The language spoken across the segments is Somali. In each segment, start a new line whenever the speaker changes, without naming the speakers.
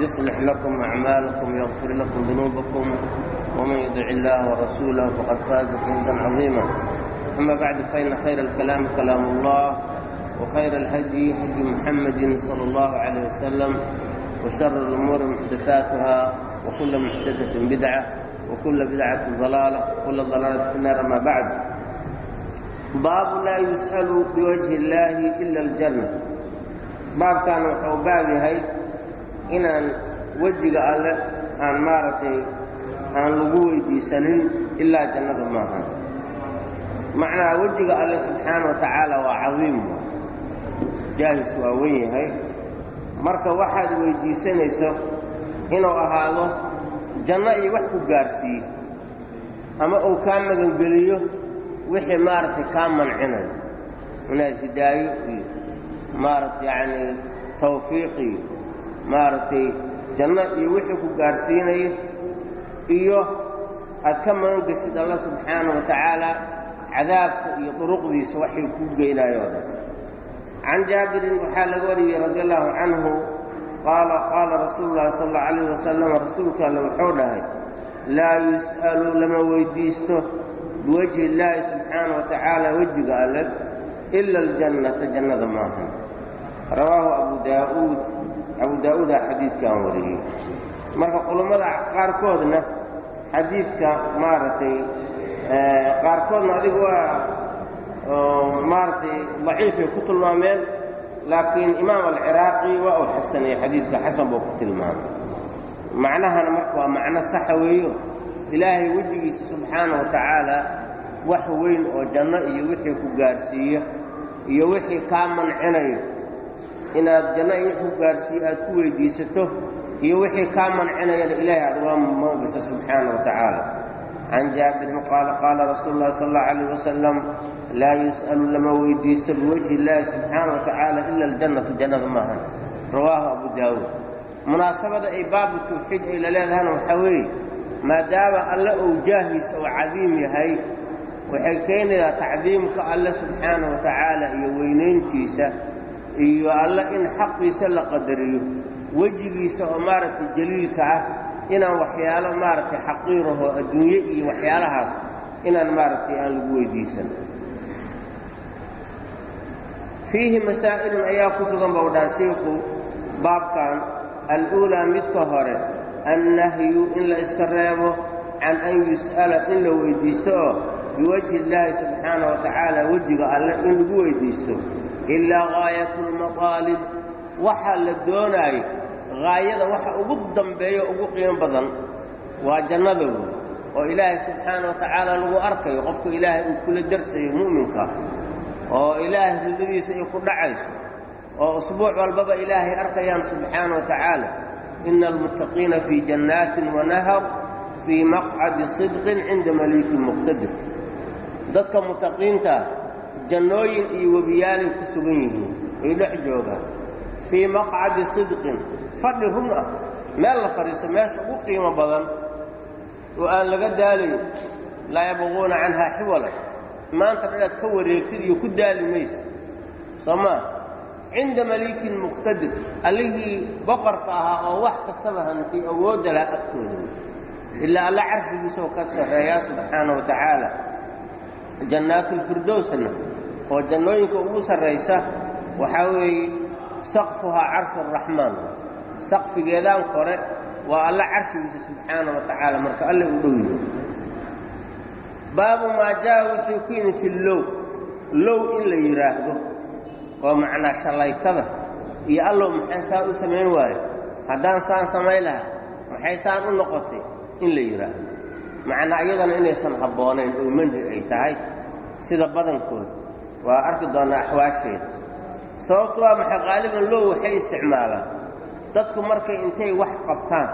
يصلح لكم أعمالكم يغفر لكم ذنوبكم ومن يدع الله ورسوله فقد فاز فوزا عظيما أما بعد فإن خير الكلام كلام الله وخير الهدي هدي محمد صلى الله عليه وسلم وشر الأمور محدثاتها وكل محدثة بدعة وكل بدعة ضلالة وكل ضلالة في النار أما بعد baabu laa yus'alu biwajhi illaahi ila aljanna baabkan wuxuu baab yahay inaan wejiga alle aan maaragtay aan lagu weydiisanin ilaa jannada maahan macnaha wejiga alle subxaana wa tacaala waa cadiim jaahis waa wen yahay. Marka waxaad weydiisanayso inuu ahaado janno iyo wax ku gaarsiiye ama uu kaa magangeliyo wixii maaragtay kaa mancinayo. Inaad hidaayo iyo maaragta yacnii tawfiiq iyo maaragtay janno iyo wixii ku gaarsiinaya iyo aad ka magan geshid alla subxaana wa tacaala cadaabka iyo duruqdiisa waxay kuu geynaayoo dhan can jaabirin waxaa laga wariyey radi allahu canhu qaala qaala rasuulu llahi sala allau alayh wasalam rasuulka alle wuxuu dhahay laa yus'alu lama weydiisto biwajhi illaahi subxaana wa tacaala wejiga alle ila aljannata jannada maahan. Rawaahu abu daauud abu daa'uudaa xadiidkan wariyey. Marka culammada qaarkoodna xadiidka maaragtay qaarkoodna adiga waa maaragtay daciifay ku tilmaameen laakiin imaam alciraaqi waa uu xasanayey xadiidka xasan buu ku tilmaamay. Macnahana marka waa macno saxa weeyo. Ilaahay wejigiisa subxaana wa tacaala wax weyn oo janno iyo wixii ku gaarsiiya iyo wixii kaa mancinayo inaad janno iyo wix ku gaarsiiyo aad ku weydiisato iyo wixii kaa mancinayana ilaahay aad uga magasa subxaana wa tacaala. Can jaabirin qaala qaala rasuulu llahi sala allahu calayh wasalam laa yus'alu lama weydiisto biwajhi illaahi subxaana wa tacaala ila aljannatu jannada maahan. Rawaahu abu daawuud. Munaasabada ay baabu tawxiid ay la leedahana waxaa weeye maadaama alle uu jaahiisa uu cadiim yahay waxay keenaysaa tacdiimka alle subxaana wa tacaala iyo weynayntiisa iyo alle in xaqiisa la qadariyo wejigiisa oo maaragtay jaliilka ah inaan waxyaalo maaragtay xaqiirahoo adduunye iyo waxyaalahaas inaan maaragtay aan lagu weydiisan. Fiihi masaa'ilun ayaa ku sugan bau dhaha shiiku baabkan al-uulaa midka hore annahyu in la iska reebo can an yus'ala in la weyddiisto oo biwajhi illaahi subxaana wa tacaala wejiga alle in lagu weyddiisto ilaa gaayatulmaqaalib waxa la doonaayo gaayada waxa ugu dambeeyo ugu qiimo badan waa jannada wey oo ilaahay subxaana wa tacaala lagu arkayo qofka ilaahay uu kula darsayo mu'minka oo ilaahay ridadiisa ay ku dhacayso oo usbuuc walbaba ilaahay arkayaan subxaana wa tacaala ina almuttaqiina fii jannaatin wanahar fii maqcadi sidqin cinda maliikin muqtadir dadka muttaqiintaa jannooyin iyo webiyaalay ku sugan yihiin ay dhex joogaan. Fii maqcadi sidqin fadhi run ah. Meel la fadhiiso meesha ugu qiimo badan oo aan laga daalayn laa yabquuna canhaa xiwala maanta dhinaad ka wareegtid iyo ku daali maysa soo maa cinda maliikin muqtadir allihii boqorka ahaa oo wax kastaba hantay awoodda laha agtooda. Ilaa alla carfigiisoo ka sarreeyaa subxaana wa tacaala. Jannaatulfirdowsna oo jannooyinka ugu sarraysa waxaa weeye saqfuhaa carshu araxmaan saqfigeedaan kore waa alla carshigiisa subxaana wa tacaala marka alle u dhow yahay. Baabu maa jaa wuxuu ku yimi fi low. Low in la yidhaahdo oo macnaa shallaytada iyo allow maxay saan u samayn waayo? Haddaan saan samayn lahaa maxay saan u noqotay in la yidhaahdo macnaa iyadana inaysan habboonayn oo manhi ay tahay sida badankooda waa arki doonnaa axwaasheeda sababtu waa maxay? Qaaliban low waxay isticmaalaan. Dadku markay intay wax qabtaan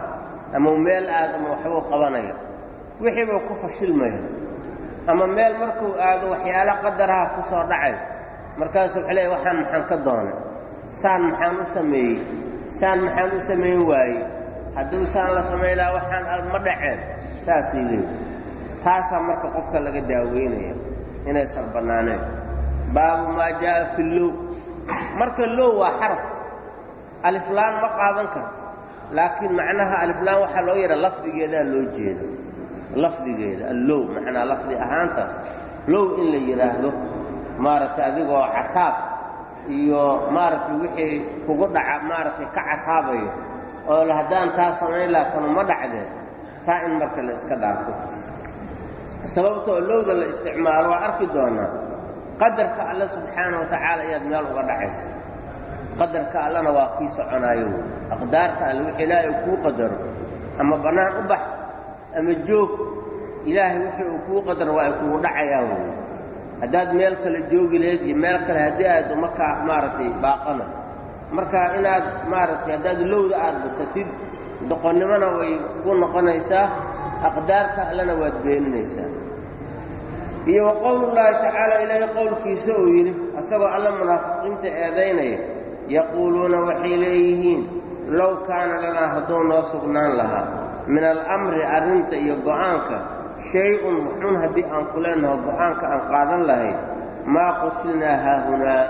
ama meel aad ama waxbuu qabanaya wixiibuu ku fashilmaya. Ama meel markuu aado waxyaalo qadaraha ku soo dhacay. Markaasuu wuxuu leeya waxaan maxaan ka doonay. Saan maxaan u sameeyey? Saan maxaan u samayn waayey? Hadduu saan la samayn lahaa waxaan ma dhaceen. Saasay leeyi taasaa marka qofka laga daaweynaya inaysan bannaaneen baabu maa jaa'a fi low marka low waa xaraf. Aliflaan ma qaadan karto laakiin macnaha aliflaan waxaa loo yadha lafdigeedaa loo jeeda lafdigeeda allow macnaa lafdi ahaantaas. Low in la yidhaahdo maaragtay adigoo cataab iyo maaragtay wixii kugu dhaca maaragtay ka cataabayo. Oo haddaan taa samayn laha kanu ma dhacdeen taa in marka la iska dhaafo. Sababtoo lowda la isticmaalo waa arki doonaa qadarka alle subxaana wa tacaala ayaad meel uga dhacaysa. Qadarka allena waa kii soconaayo. Aqdaarta alle wix ilaahay kuu qadaro. Ama bannaan u bax ama joog ilaahay wixii uu kuu qadaro waa ay kugu dhacayaan wey haddaad meel kale joogi lahayd iyo meel kale haddii aad markaa maaragtay baaqana. Marka inaad maaragtay haddaad lowda aad basatid doqonnimona way kugu noqonaysaa aqdaarta allena waad beeninaysaa iyo wa qowlullaahi tacaala ilaahay qowlkiisa uu yidhi asagoo alla munaafiqiinta eedaynaya yaquuluuna waxay leeyihiin low kaana lanaa hadduu noo sugnaan lahaa min alamri arrinta iyo go'aanka shay-un wuxuun haddii aan ku leenaho go'aanka aan qaadan lahayn maa qutilnaa haahunaa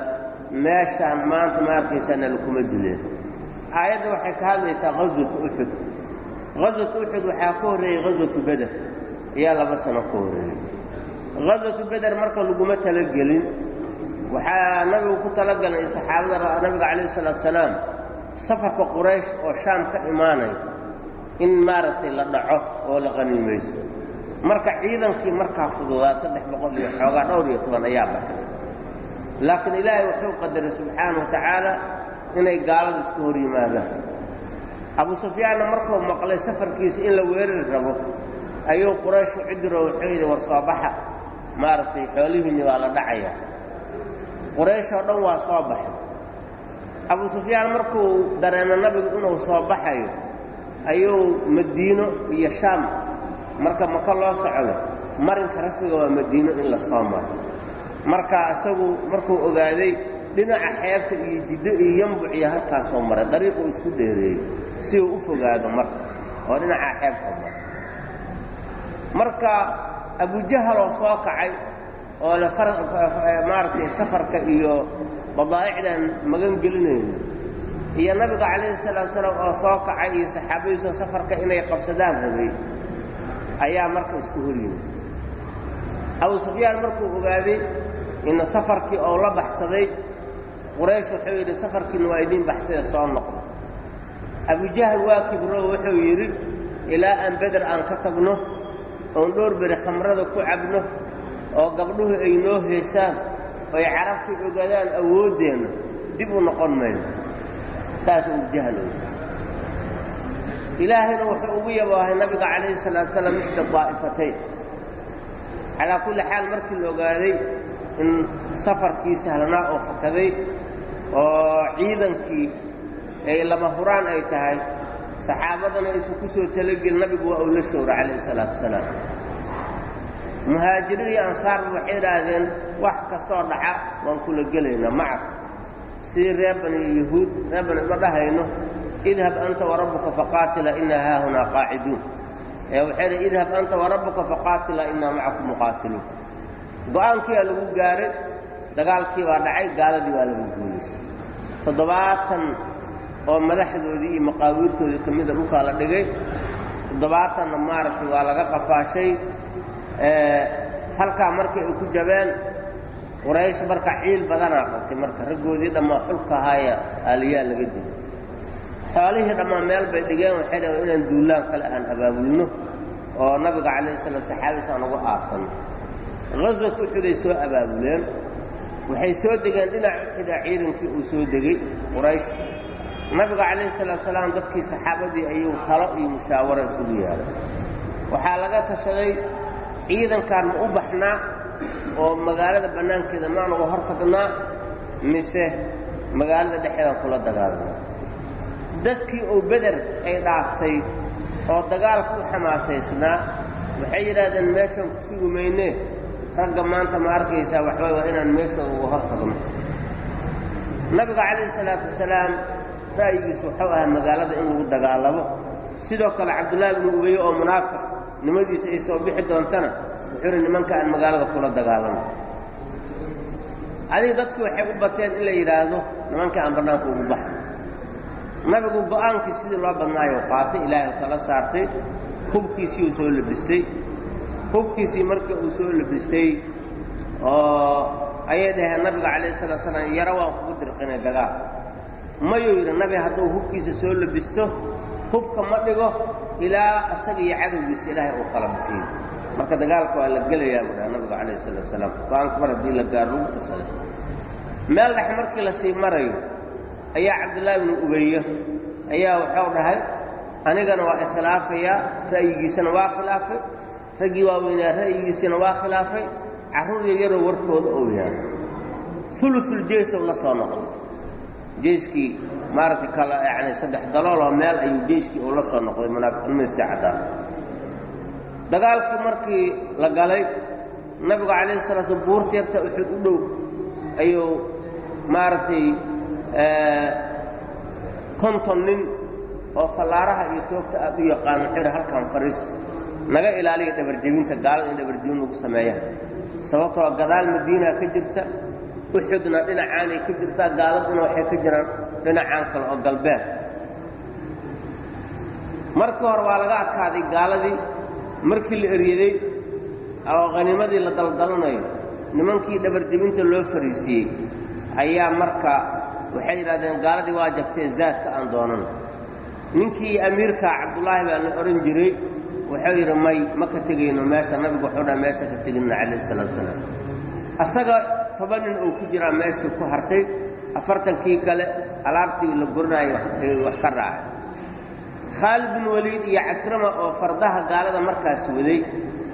meeshaan maanta ma arkaysaana lakuma dileen aayadda waxay ka hadlaysaa qaswatu uxud qaswatu uxud waxaa ka horreeyey qaswatu beder ayaa laba sano ka horreeyey qaswatu beder marka laguma talagelin waxaa nabigu ku talagalay saxaabada nabiga calayhi salaatu salaam safarka quraysh oo shaam ka imaanay in maaragtay la dhaco oo la qaniimayso marka ciidankii markaa fududaa saddex boqol iyo xoogaa dhowr iyo toban ayaa baxay. Laakiin ilaahay wuxuu qadaray subxaana wa tacaala inay gaalada isku hor yimaadaan. Abu sufyaanna markuu maqlay safarkiisa in la weerari rabo ayuu qurayshu cidiro wuxuu yidhi war soo baxa maaragtay xoolihiinni waa la dhacayaa quraysh oo dhan waa soo baxay. Abu sufyaan markuu dareemo nabigu inuu soo baxayo ayuu madiino iyo shaam marka maka loo socdo marinka rasmiga waa madiino in la soo maro marka isagu markuu ogaaday dhinaca xeebta iyo jiddo iyo yambuc iyo halkaasoo maray dariiquu isku dheereeyey si uu u fogaado marka oo dhinaca xeebta mara marka abujahaloo soo kacay oo le maaragtay safarka iyo badaa'icdan magan gelinayno iyo nabiga calayhi salaatu salaam oo soo kacay iyo saxaabadiisoo safarka inay qabsadaan rabay ayaa marka isku hor yimid abu sufyaan markuu ogaaday in safarkii oo la baxsaday quraysh wuxuu yidhi safarkiina waa idiin baxsada soo noqdo abujahl waa kibro wuxuu yidhi ilaa aan beder aan ka tagno oon dhowr beri khamrada ku cabno oo gabdhuhu ay noo heesaan oy carabtu ogaadaan awooddeenna dib u noqon mayno. Saas abujahlow ilaahayna wuxuu ugu yabaahay nabiga calayhi salaatu salaam misla daa'ifatayn. Calaa kulli xaal markii la ogaaday in safarkii sahlanaa oo fakaday oo ciidankii ay lama huraan ay tahay saxaabadana aysan ku soo talagelin nabigu waa uu la showra calayhi salaatu wasalaam. Muhaajiriin iyo ansaarba waxay idhaahdeen wax kastoo dhaca waan kula gelaynaa macak sidii reer bani yahuud reer bani ma dhahayno. Idhab anta warabbuka faqaatila inaa haahunaa qaaciduun. Ee waxay dhi idhab anta warabbuka faqaatila inaa macakum muqaatiluun. Go'aankiibaa lagu gaaray dagaalkii baa dhacay gaaladii baa lagu guulaysay toddobaatan oo madaxdoodii iyo maqaawiirtoodii ka dhulkaa la dhigay. Toddobaatanna maaragtay waa laga qafaashay. Halkaa markii ay ku jabeen quraysh marka ciil badanaa qabtay marka raggoodii dhammaa xulka ahaaya aaliyaa laga dilay xoolihii dhammaa meel bay dhigeen waxay dhaheen inaan duulaan kale aan abaabulno oo nabiga calayhi salaam saxaabiis aan ugu aarsanno haswat uxuday soo abaabuleen. Waxay soo degeen dhinac uxudaa ciidankii uu soo degey quraysh nabiga calayhi salaatu salaam dadkii saxaabadii ayuu talo iyo mushaawaro isugu yeeday waxaa laga tashaday ciidankaan ma u baxnaa oo magaalada bannaankeeda maanuga hor tagnaa mise magaalada dhexeedaan kula dagaalanaa dadkii oo beder ay dhaaftay oo dagaalka u xamaasaysnaa waxay yidhaahdeen meeshaan ku sugi maynee ragga maanta ma arkaysaa waxbay waa inaan meeshooda uga hor tagno nabiga calayhi salaatu wasalaam ra'yigiisu wuxuu ahaa magaalada in lagu dagaalamo. Sidoo kale cabdullaahi bnu ubeye oo munaafiq nimadiisa ay soo bixi doontana wuxuu yidhi nimanka aan magaalada kula dagaalamo. Adiga dadku waxay u bateen in la yidhaahdo nimanka aan bannaanka ugu baxo nabigu go'aankii sidii loo badnaayo qaatay ilaahay tala saartay hubkiisii uu soo labistay. Hubkiisii markii uu soo labistay oo ayay dhaheen nabiga calayhi salatu salaam yaro waan kugu dirqinay dagaal mayuu yidhi nabi hadduu hubkiisa soo labisto hubka ma dhigo ilaa isaga iyo cadowgiisa ilaahay uu kala bixiyo marka dagaalka waa la gelayaa buu dhaha nabigu calayhi salatu salaam go'aanka mar haddii la gaaro lagu tafsaday meel dhex markii la sii marayo ayaa cabdullaahi bnu ubeeye ayaa wuxuu dhahay anigana waa ikhilaafayaa ra'yigiisana waa khilaafay raggii waaweynaa ra'yigiisana waa khilaafay carruur yaryaroo warkooda ou yahay uluul jeysow la soo noqday jeyskii maaragtay kala yacni saddex dalooloo meel ayuu jeyskii uu la soo noqday munaafiqnimadiisii caddaan dagaalkii markii la galay nabigu calayhi salaatu buurta yarta uxud u dhow ayuu maaragtay konton nin oo fallaaraha iyo toogta aad u yaqaan wuxuu yidhi halkan fariis naga ilaaliya dhabarjebinta gaalada in dhabarjebin lagu sameeya. Sababtoo gadaal madiina ka jirta uxudna dhinacaanay ka jirtaa gaaladuna waxay ka jiraan dhinacaan kale oo galbeed. Markii hore waa laga adkaaday gaaladii markii la eryaday oo khaniimadii la daldalanayo nimankii dhabarjebinta loo fariisiiyey ayaa marka waxay yidhahdeen gaaladii waa jabtee zaadka aan doonan. Ninkii amiirka cabdullaahi baa la odhan jiray wuxuu yidhi may ma ka tegayno meesha nabigu wuxuu dhaha meesha ka teginna calayhi salaatu salaam asaga toban nin uu ku jiraa meeshii ku hartay afartankii kale alaabtii la gurinaayo wax ka raacay khaalid bin waliid iyo cakrama oo fardaha gaalada markaas waday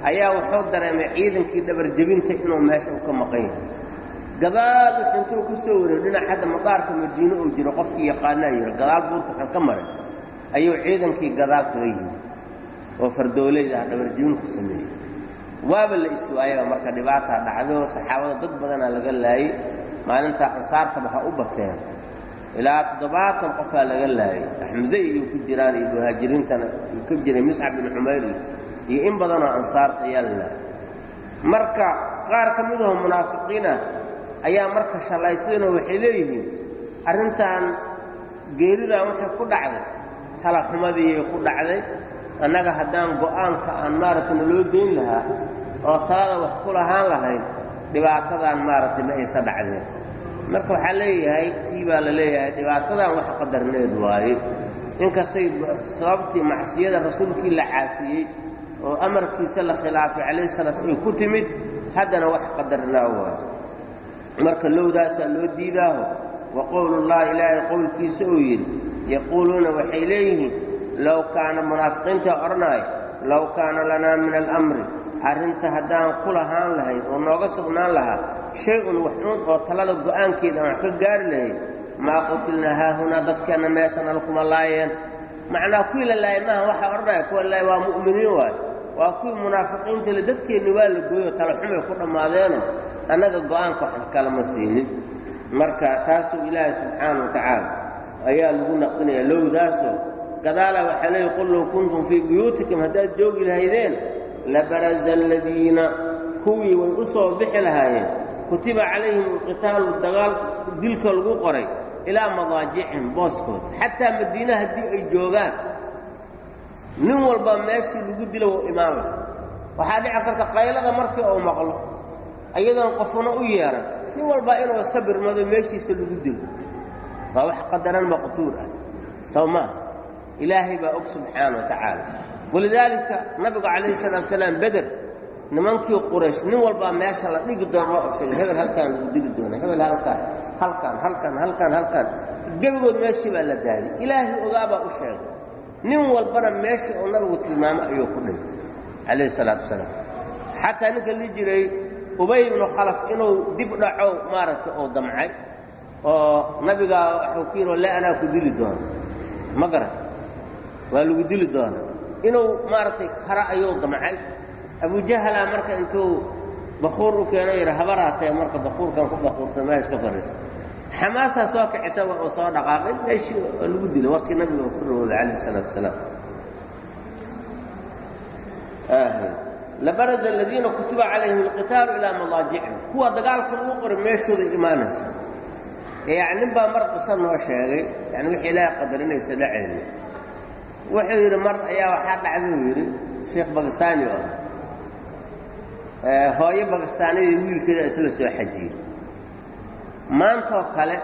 ayaa wuxuu dareemay ciidankii dhabarjebinta inuu meesha u ka maqan yahay. Gadaal intuu ka soo wareey dhinac hadda madaarka madiine uu jiro qofkii yaqaanaa yidhi gadaal buurta kan ka maray. Ayuu ciidankii gadaal kaga yimi oo fardoolayda ah dhabarjebin ku sameeyey waaba la iswaayaba marka dhibaataa dhacdo saxaabada dad badanaa laga laayey maalintaa ansaartaba ha u bateen. Ilaa toddobaatan qofaa laga laayay. Axmuse iyo ku jiraan iyo muhaajiriintana uu ka jiray miscab bin cumayr iyo in badanoo ansaar ayaa la laayay. Marka qaar ka midahoo munaafiqiina ayaa marka shallayteenoo waxay leeyihiin arrintan geeridan waxay ku dhacday talaxumadiiyay ku dhacday annaga haddaan go'aanka aan maaragtay naloo geyn lahaa oo talada wax ku lahaan lahayn dhibaatadan maaragtay ma aysa dhacdeen. Marka waxaa leeyahay tii baa la leeyahay dhibaatadan wax qadarneed waaye. Inkastay sababtii macsiyada rasuulkii la caasiyey oo amarkiisa la khilaafay calayhi salaam ay ku timid haddana wax qadarnaa waaye. Marka lowdaasaa loo diidaaho wa qowlullahi ilaahay qowlkiisa uu yidhi yaquuluuna waxay leeyihiin low kaana munaafiqiinta odhanaayo low kaana lanaa min alamri arrinta haddaan ku lahaan lahayn oo nooga sugnaan lahaa shay-un waxuun oo talada go'aankeeda aan wax ka gaari lahayn maa qutilnaa haahunaa dadkeenna meeshan alkuma laayeen macnaa kuwii la laayay maaha waxaa odhanaya kuwa laay waa mu'miniin waayo waa kuwii munaafiqiinta le dadkeenni waa la gooyo talaxumay ku dhammaadeeno annaga go'aanka wax kalama siinin marka taasuu ilaahay subxaana wa tacaala ayaa lagu naqdinaya lowdaasoo gadaala waxaa leeyi qul low kuntum fii buyuutikum haddaad joogi lahaydeen labaraza aladiina kuwii way u soo bixi lahaayeen kutiba calayhim alqitaalu dagaal dilka lagu qoray ilaa madaajicihim booskood xataa madiine haddii ay joogaan. Nin walba meeshii lagu dilo wou imaan laha waxaa dhici karta qaylada markii uu maqlo ayadoon qofuna u yeeran nin walba inuu iska birmado meeshiisa lagu dilo. Waa wax qadaran maqtuur ah. Sow maaha ilaahay baa og subxaana wa tacaala. Walidaalika nabigu calayhi salaatu salaam beder nimankii quraysh nin walbaa meesha la dhigi doona waa og sheegay hebel halkaan lagu dili doona hebel halkaan halkaan halkaan halkaan halkaan. Gebigood meeshii baa la daadiyey ilaahay ogaabaa u sheegay. Nin walbana meeshii uu nabigu tilmaamay ayuu ku dhintay calayhi salaatu wasalaam xataa ninka li jiray ubay ibnu khalaf inuu dib dhaco maaragtay uu damcay oo nabigaa waxuu ku yidhi walle anaa ku ma waa lagu dili doonaa inuu maaragtay hara ayuu damcay. Abujahala marka intuu bakuur u keeno yidha habaraatee marka bakuurkan ku bakuurta meesh ka fariisa xamaasaa soo kicisa wuxuu soo dhaqaaqay. Meeshii waa lagu dilay waqtii nabiga ku dhawooday calayh isalaatu wasalaam. Labarada aladiina kutiba calayhim alqitaalu ilaa madaajicihim. Kuwa dagaalka lagu qoray meeshooday imaanaysa. Yani nin baa mar qisa noo sheegay yani wixii ilaahay qadarinaysa dhaceeda wuxuu yidhi mar ayaa waxaa dhacday uu yidhi sheekh bakistaani oo ah. Hooyo bakistaaniyadii wiilkeeda isla soo xajiyey. Maantoo kale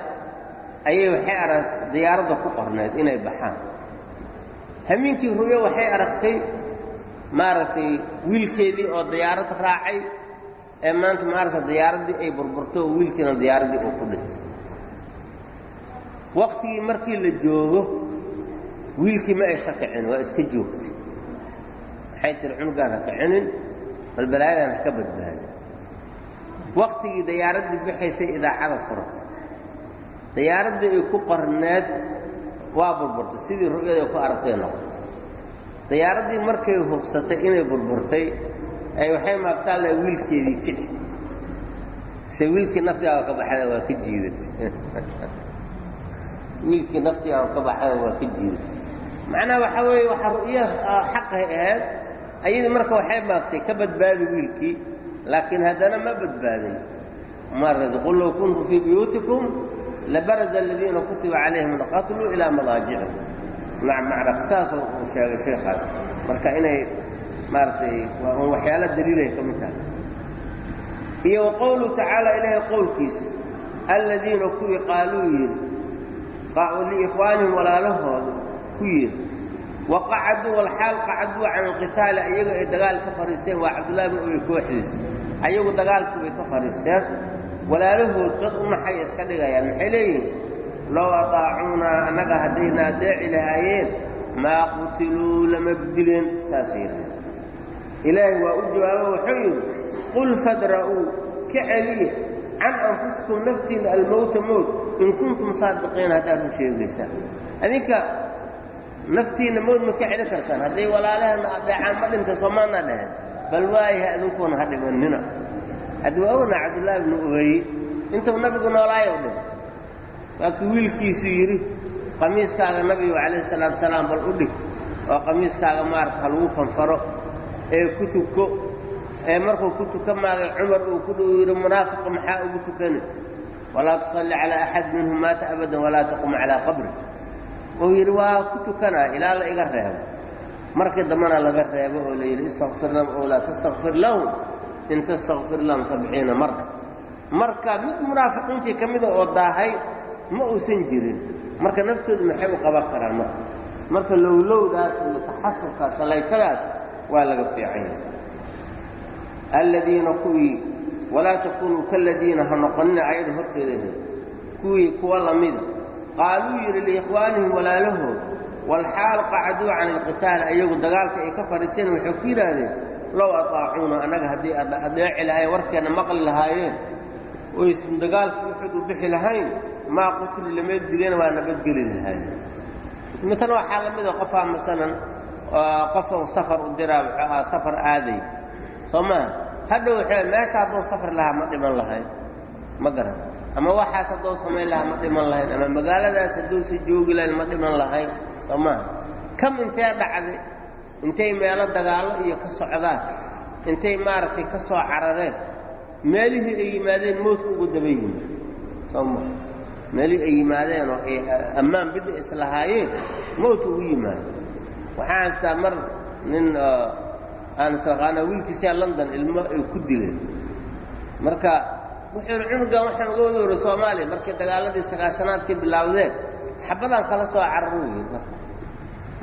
ayay waxay arag diyaaradda ku qornayd inay baxaan. Hamiinkii ruyo waxay aragtay maaragtay wiilkeedii oo diyaarad raacay ee maanta maaragta diyaaraddii ay burburto oo wiilkiina diyaaraddii uu ku dhintay waktigii markii la joogo wiilkii ma aysa kicin waa iska joogtay. Waxay tiri cunugaan ha kicinin bal balaayadan ha ka badbaada waktigii diyaaraddii bixaysay idaacada furatay diyaaraddii ay ku qorneed waa burburtay sidii ru'yada ku aragtay noqotay. Diyaaraddii markay hubsatay inay burburtay ay waxay maagtaa le wiilkeedii kici. Se wiilkii naftigaaba ka baxada waa ka jiidatay. Wiilkii naftigaaba ka baxada waa ka jiidatay macnaha waxaa weeye waxaa ru'ya xaqay ahayd ayadii marka waxay maagtay ka badbaadi wiilkii laakiin haddana ma badbaadin. Marad qul low kuntum fii buyuutikum labaraza aladiina kutiba calayhim alqatlu ilaa madaajicihim. Nacam macna qisaas uu sheegay sheekaas marka inay maaragtay waxyaala daliilay ka mid tahay. Iyo wa tacaala ilaahay qowlkiisa aladiina kuwii qaaluu yidhi liikhwaanihim walaalahooda ku yidhi waqacaduu walxaal qacaduu can alqitaali ayaga ay dagaal ka fadhiisteen waa cabdullahi bin ubay kooxdiisa ayagu dagaalkii bay ka fadhiisteen. Walaalahood dad u naxay iska dhigayaan? Maxay leeyihiin low ataacuunaa annaga haddayna adeeci lahaayeen maa qutiluu lama dileen saasay yidhahdeen ilaahay waa u jawaabo wuxuu yidhi qul fadra'uu ka celiya can anfusikum naftiinna almowta mowt in kuntum saadiqiin haddaad run sheegaysaan adinka naftiinna mowd ma ka celi kartaan. Hadday walaalahana adeecaan ma dhinta soomaana dhaheen. Bal waayaha adinkuuna ha dhimannina haddi waa ognaa cabdullaahi bnu ubeye intuu nabigu noolaayo dhintay waa kii wiilkiisu yidhi qamiiskaaga nabigu calayhi salaatu salaam bal u dhig. Oo qamiiskaaga maarata ha lagu kanfaro ee ku tuko ee markuu ku tuka maagay cumar uu ku dhow yidhi munaafiqa maxaa ugu tukani walaa tusalli calaa axad minhum maata abadan walaa taqum calaa qabri uu yidhi waa ku tukanaa ilaa la iga reebo. Markii dambana laga reebo oo la yidhi istakfir lahum ow laa tastakfir lahum in tastakfir lahum sabciina mara marka mid munaafiqiintii ka mida oo daahay ma uusan jirin. Marka naftoodu maxay u qaban karaan marka? Marka lowlowdaas iyo taxasurkaas shalaytadaas waa laga fiican yahay aladiina kuwii walaa takunuu kaladiina ha noqonina ayada horteeda kuwii kuwa lamida qaaluu yidhi liikhwaanihim walaalahood walxaal qacaduu can alqitaal ayagu dagaalka ay ka fadhiiseen waxay ku yidhaahdeen low ataacuuna annaga haddii adeeci lahayen warkeenna maqli lahaayeen oysan dagaalkii uxud u bixi lahayn maa qutilu lama dileen waa nabadgeli lahaayeen mitan waxaa la mida qofaa masalan qofou safar u diraa wuxuu ahaa safar aaday soo maaha hadhow waxay meesha hadduu safar lahaa ma dhiman lahayn ma garan ama waxaas hadduu samayn lahaa ma dhiman lahayn ama magaaladaas hadduusa joogi lahayn ma dhiman lahayn soo maaha kam intee dhacday intay meelo dagaallo iyo ka socdaan? Intay maaragtay ka soo carareen? Meelihii ay yimaadeen moodka ugu daba yimid soo meelihii ay yimaadeen oo ay ammaan bidda islahaayeen mowdka ugu yimaado waxaan haystaa mar nin aan isaqaana wiilkiisaa london ilmo ay ku dileen. Marka wuxuu yidhi cunugan waxaan uga wada wara soomaaliya markay dagaaladii sagaashanaadkii bilaawdeen xabadaan kala soo cararo yidhi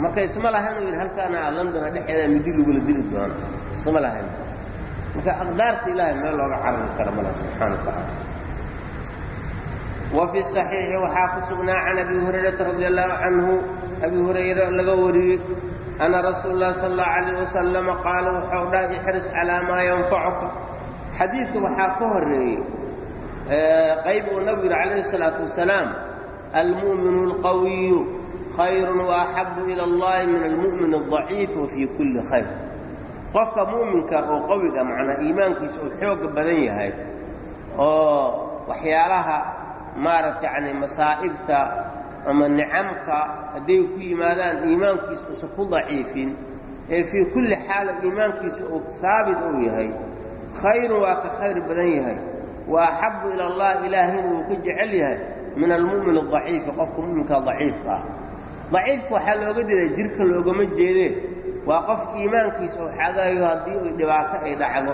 marka. Isma lahayn uu yidhi halkaana londona dhexeeda midi lagula dili doono isma lahayn marka aqdaarta ilaahay meel looga carari kara mala subxaana wa tacaala wa fi saxiixi waxaa ku sugnaa can abi hurayrata radi allahu canhu abi hurayra laga wariyey ana rasuul lahi sala allahu calayh wasalama qaala wuxuu dhahay ixris calaa maa yanfacuka xadiidka waxaa ka horeeyey qayb uu nabigu yidhi calayhi salaatu wasalaam almu'minu alqawiyu khayrun waaxabu ila allahi min almu'min aldaciif wa fii kulli khayr. Qofka mu'minka oo qawiga macnaa iimaankiisa uu xooga badan yahay oo waxyaalaha maaragta yacni masaa'ibta ama nicamka hadday ku yimaadaan iimaankiisa uusan ku daciifin ee fii kulli xaala iimaankiisa uu haabit uu yahay khayrun waa ka khayr badan yahay. Wa axabu ila allah ilaahayna wuu ka jecel yahay min almu'min adaciifi qofka mu'minka daciifka ah. Daciifka waxaa looga jeedaa jirka loogama jeedee waa qof iimaankiisa oo xagayo haddii dhibaato ay dhacdo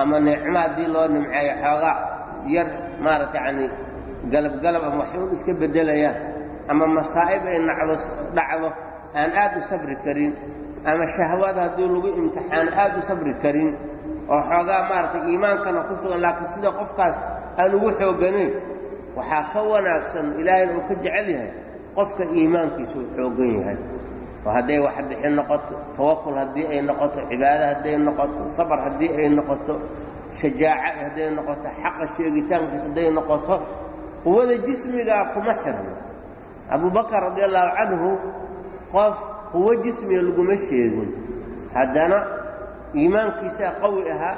ama nicmo haddii loo nimceeyo xoogaa yar maaragta yacni galabgalab ama waxuun iska beddelayaan ama masaa'ib ay nacdo dhacdo aan aad u sabri karin ama shahwada haddii lagu imtixaano aad u sabri karin oo xoogaa maaragtay iimaankana ku sugan laakiin sida qofkaas aan ugu xooganayn waxaa ka wanaagsan ilaahayna uu ka jecel yahay qofka iimaankiisa uu xoogan yahay. Hadday wax noqoto tawakul haddii ay noqoto cibaado hadday noqoto sabar haddii ay noqoto shajaaca hadday noqoto xaqa sheegitaankiisa hadday noqoto quwada jismigaa kuma xirno abubakar radi allahu canhu qof quwo jismiga laguma sheegin. Haddana iimaankiisaa qawi ahaa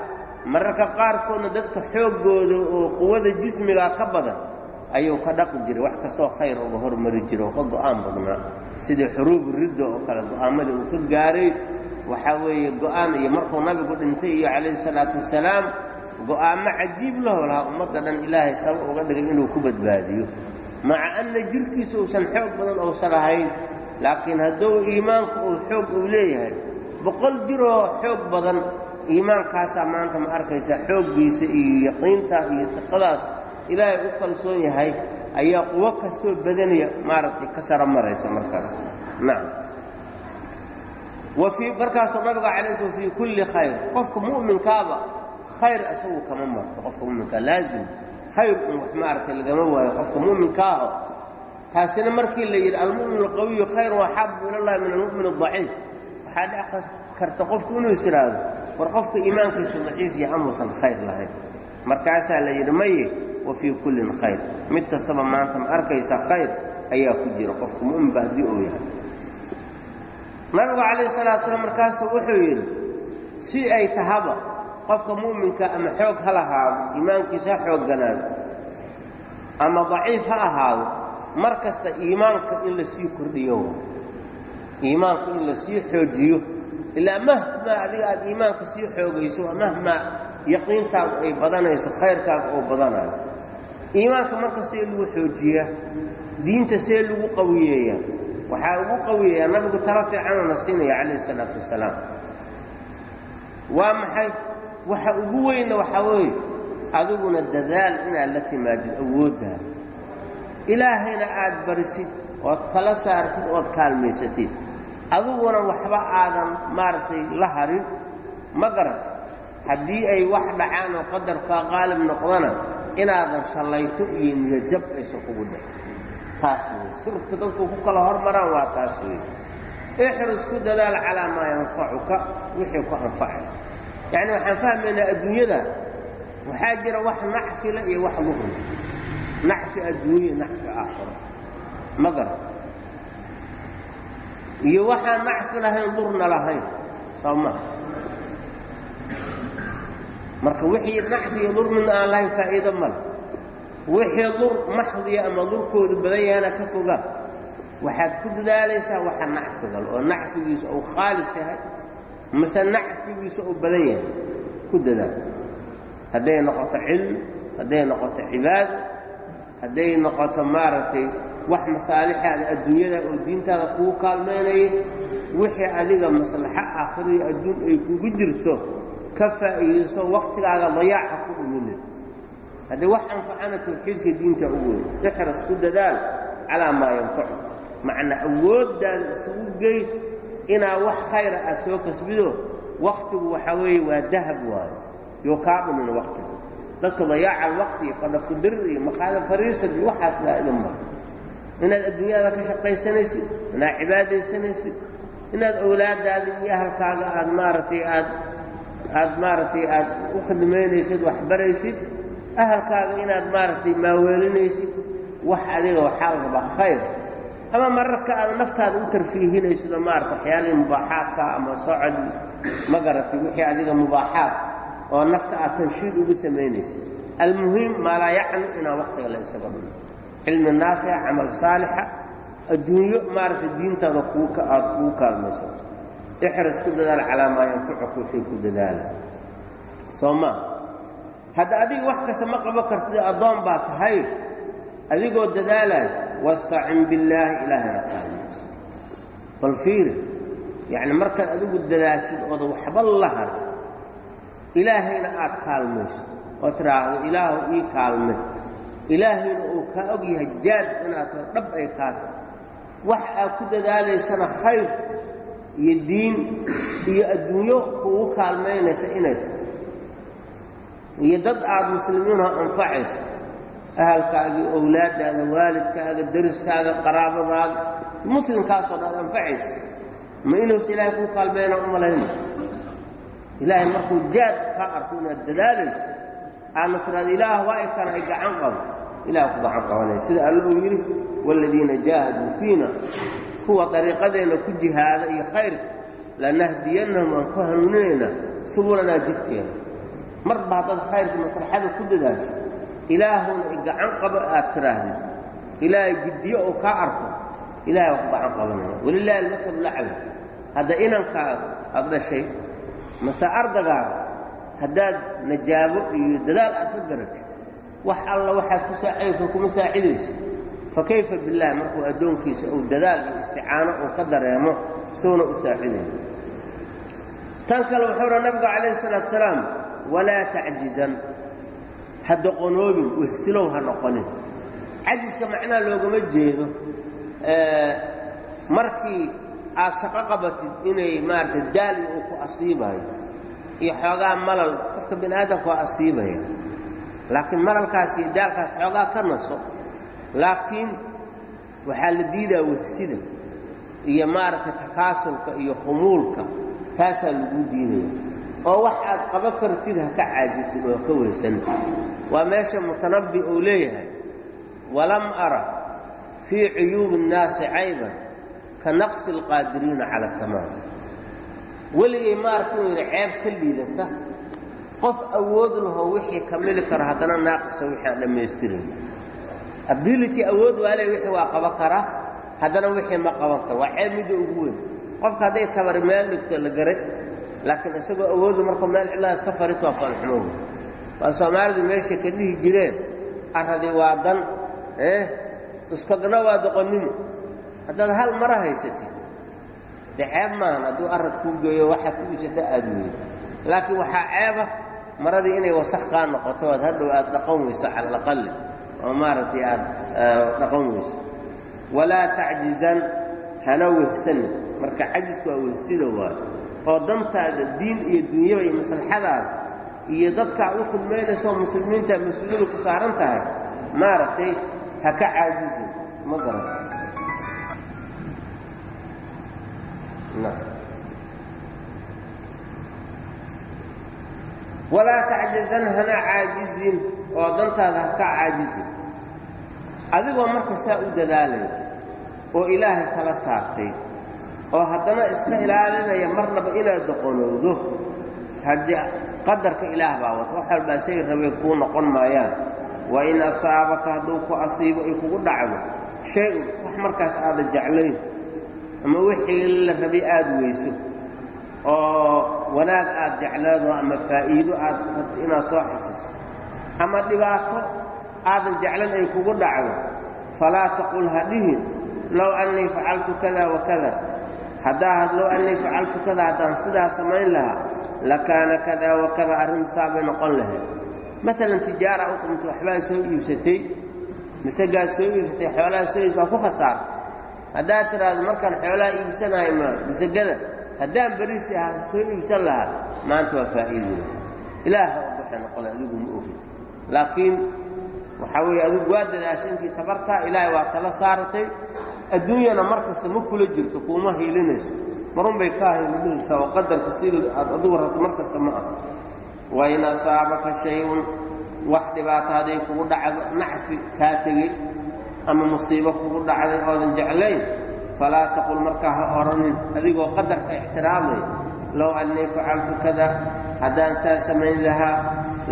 mararka qaarkoodna dadka xooggooda oo quwada jismigaa ka badan ayuu ka dhaqi jiray wax kastoo khayr uga hormari jira oo ka go'aan badnaa. Sidii xuruubu ridda oo kale go'aamadii uu ka gaaray waxaa weeye go'aan iyo markuu nabigu dhintay iyo calayhi salaatu wasalaam go'aamo cajiib laho lahaa ummadda dhan ilaahay saba uga dhigay inuu ku badbaadiyo. Maca anna jirkiisa uusan xoog badan uusan ahayn laakiin hadduu iimaanku uu xoog uu leeyahay boqol jiroo xoog badan iimaankaasaa maanta ma arkaysaa xooggiisa iyo yaqiinta iyo tiqadaas ilaahay u kalsoon yahay ayaa quwo kastoo badanaya maaragtay ka sara maraysa markaas. Nacam wa fii nabiga calay sl fii kulli khayr qofka mu'minkaaba khayr isagu kama marto qofka mu'minkaa laazim khayr un wax maaragtay lagama waayo qofka mu'minkaaho taasina markii la yidhi almu'min alqawiyu khayr waxaabu ila llahi min almu'min adaciif waxaa dhici karta qofku inuu is war qofka iimaankiisu daciif yahay amuusan khayr lahayn. Markaasaa la yidhi maye wa fii kullin khayr. Mid kastaba maanta ma arkaysa khayr ayaa ku jira. Qofka mu'minba haddii uu yahay. Nabigu calayhi salatu salaam markaasuu wuxuu yidhi si ay tahaba qofka mu'minka ama xoog ha lahaado iimaankiisa ha xoogganaado ama daciif ha ahaado mar kasta iimaanka in la sii kordhiyo iimaanka in la sii xoojiyo ilaa mahmaa adiga aad iimaanka sii xoogayso mahmaa yaqiintaadu ay badanayso khayrkaaga oo badanayo. Iimaanka marka see lagu xoojiyaa diinta see lagu qawiyeeyaa waxaa ugu qawiyeeyaa nabigu tala fiicanuna siinaya calayhi salaatu wasalaam. Waa maxay? Waxa ugu weynna waxaa weeye adiguna dadaal inaad la timaadid awooddaada ilaahayna aad barisid ood kala saartid ood kaalmaysatid adiguna waxba aadan maaragtay la harin. Ma garat haddii ay wax dhacaan oo qadarkaa qaalib noqdana inaadan shallayto iyo niyajab aysan kugu dhicin. Taas wey sirta dadku ku kala hormaraan waa taas wey ixris ku dadaal calaa maa yanfacuka wixii ku anfacay yacni waxaan fahmaynaa adduunyada waxaa jira wax nacfila iyo wax luqri nacfi adduunye nacfi aakhiro ma garan iyo waxaan nacfi lahayn lurna lahayn soo maha marka wixii nacfi iyo lur midna aan lahayn faa'iido male wixii lur maxdiya ama lurkoodu badan yahana ka fogaa waxaad ku dadaalaysaa waxa nacfigal oo nacfigiisa uu khaalis yahay mase nacfigiisa uu badan yahay. Ku dadaal. Hadday noqoto cilmi hadday noqoto cibaado hadday noqoto maaragtay wax masaalixaada adduunyada oo diintaada kugu kaalmaynaya wixii adiga maslaxo aakhiriyo adduun ay kugu jirto ka faa'iidayso wakhtigaaga dayaaca ku dhuminin haddii wax anfacana tawxiidka diinta ugu ixras ku dadaal calaa maa yanfacu. Macnaa awooddaada isugu gey inaa wax khayra aad soo kasbido wakhtigu waxaa weeye waa dahab waayo yoo kaa dhumin wakhtigu dadka dayaaca alwaqti iyo fadhakudirir iyo maqaada fariisad iyo waxaas baa idin mar inaad adduunyada ka shaqaysanaysid inaad cibaadaysanaysid inaad awlaaddaada iyo ahalkaaga aad maaragtay aad aad maaragtay aad u khidmaynaysid wax baraysid ahalkaaga inaad maaragtay maaweelinaysid wax adiga waxaa la rabaa khayr. Ama mararka aad naftaada u tarfiihinaysido maarata waxyaalihii mubaaxaadka ama socod ma garatay wixii adiga mubaaxaad oo nafta aad tanshiid ugu samaynaysid almuhim maa laa yacni inaan waktiga la isaga dhuno cilmi naafica camal saalixa adduunyo maaragtay diintaada kuuka aada kugu kaalmaysato ixris ku dadaal calaa maa yanfacuka wixii ku dadaala soo maa hadda adiga wax kasta ma qabo kartid addoon baa tahay. Adigoo dadaalayo wastacin billaahi ilaahayna kaalmayso bal fiiri yacni markaad adigu dadaashid ooda waxba la ilaahayna aad kaalmayso. Oo tidhaahdo ilaahu ii kaalme ilaahayna uu kaa og yahay jaad inaad tahay dhab ay kaa tahay wax aad ku dadaalaysana khayr iyo diin iyo adduunyo kuugu kaalmaynaysa inay tahay. Iyo dad aada muslimiinoo anfacayso ahalkaagii owlaaddaada waalidkaaga deriskaaga qaraabadaada muslimkaasoo dhan aad anfacaysa ma inuusa ilaahay kuu kaalmayna u malayna ilaahay markuu jaad kaa arko inaad dadaalayso aadna tidhahdo ilaah waa i kana ay gacan qabo. Ilaah ku gacan qabanaya. Sida alla uu yidhi waaladiina jaahaduu fiina. Kuwa dariiqadeenna ku jihaada iyo khayrka lanahdiyannahum aan ku hanuuninaynaa subulanaa jidkeena marba haddaad khayrka maslaxada ku dadaasho. Ilaahuna i gacan qabo aad tidhaahdid ilaahay jiddiyo oo kaa arko. Ilahay waa ku gacan qabanaya. Walilaahi almasalu lacla hadda inankaaga aada dhashay mase ardagaaga haddaad najaabo iyo dadaal aad ka garatid wax alla waxaad ku saacidayso kuma saacidayso. Fa kayfa billahi markuu addoonkiisa uu dadaal iyo isticaano uu ka dareemo suuna u saacidayo tan kale wuxuu dha nabigu calayhi salaatu salaam walaa tacjizan. Ha doqonoobin wehsilow ha noqonin. Cajiska macnaha loogama jeedo markii aad shaqo qabatid inay maaragtay daali uu ku asiibayo iyo xoogaa malal qofka bini aadamka waa asiibaya laakiin malalkaas iyo daalkaas xoogaa ka naso laakiin waxaa la diidaa wehsida iyo maaragtay takaasulka iyo khumuulka taasaa lagu diidaya oo wax aad qaba kartid ha ka caajisin oo ka wehsan waa meesha mutanabbi uu leeyahay walam ara fii cuyuubi الnaasi cayban ka naqsi اlqaadiriina cala tamaam weligay ma arka inuu yidhi ceeb ka liidata. Qof awood lahoo wixii kamili karo haddana naaqisa wixii aan dhammaystirayn ability awood waale wixii waa qaban karaa haddana wixii ma qaban karo. Waa ceeb midda ugu weyn. Qofka hadday tabari meel dhigto la garay laakiin isagoo awoodu markuu meel cidlaa iska fariis waa falxumow waa soomaalidu meeshay ka dhihi jireen arradi waa dan iskogna waa doqonnimo. Haddaad hal mara haysatid dee ceeb maahan hadduu arad kuu geeyo waxaad ku iisata aada weyn. Laakiin waxaa ceeba maradii inay wasaq kaa noqoto oad hadhow aad dhaqan weyso cala alaqali oo maaragtay aad dhaqan weyso. Walaa tacjizan hana wehsanin marka cajisku waa wehsida waayo oo dantaada diin iyo dunyaba iyo maslaxadaada iyo dadka aad u khidmaynayso muslimiinta mas'uuliyadu ku saaran tahay maaragtay ha ka caajisin ma garan walaa tacjizan hana caajizin oo dantaada ha ka caajizin adigoo marka saa u dadaalaya oo ilaahay kala saartay oo haddana iska ilaalinaya marnaba inaad doqonowdo haddii qadarka ilaah baa wata wax walbaa shay rabeen kuu noqon maayaan wa in asaabaka hadduu ku asiibo ay kugu dhacdo shay-un wax markaas aada jeclayn ama wixii la rabay aada weyso oo wanaag aad jecleedo ama faa'iido aad rabto inaad soo xasiso ama dhibaato aadan jeclan ay kugu dhacdo falaa taqul ha dhihin low annii facaltu kada wa kada haddaa low annii facaltu kada haddaan sidaa samayn lahaa lakaana kada wa kada arrintasaa bay noqon lahayd. Maalan tijaara u qumta waxbaa soo iibsatay masegaad soo iibsatay xoolaha soo iibs waa ku khasaartay haddaad tidhaahdo markaan xoolaha iibsanayo ma masegada haddaan beriisi ahaa soo iibsan lahaa maanta waa faa'iidaya ilaaha waxay noqon adigu ma ogi laakiin waxaa weeye adigu waa dadaashay intii tabartaa ilaahay waa tala saaratay. Adduunyana markasta ma kula jirto kuuma hiilinayso. Marun bay kaa hiilinaysaa oo qadarka si aad adigu rabto markasta ma ah wain asaabaka shay-un wax dhibaato hadday kugu dhacdo nacfi kaa tegey ama musiibo kugu dhacday oodan jeclayn falaa taqul markaa ha odhanin adigoo qadarka ixtiraamay low annii facaltu kada haddaan saa samayn lahaa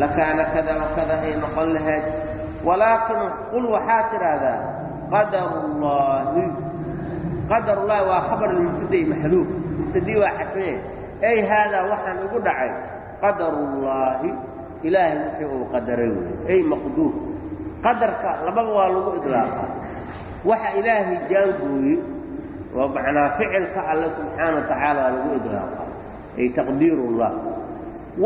lakaana kada wa kada ay noqon lahayd. Walaakin qul waxaa tidhaahdaa qadarullaahi qadarullaahi waa khabar almubtada'i maxduuf mubtadii waa xadfanya ay haadaa waxaan igu dhacay qadarullaahi ilaahay wixii uu qadaray weeye ay maqduur qadarka lababa waa lagu idlaaqaa waxa ilaahay jaangooye oo macnaa ficilka alle subxaana wa tacaala waa lagu idlaaqaa ay taqdiirullah.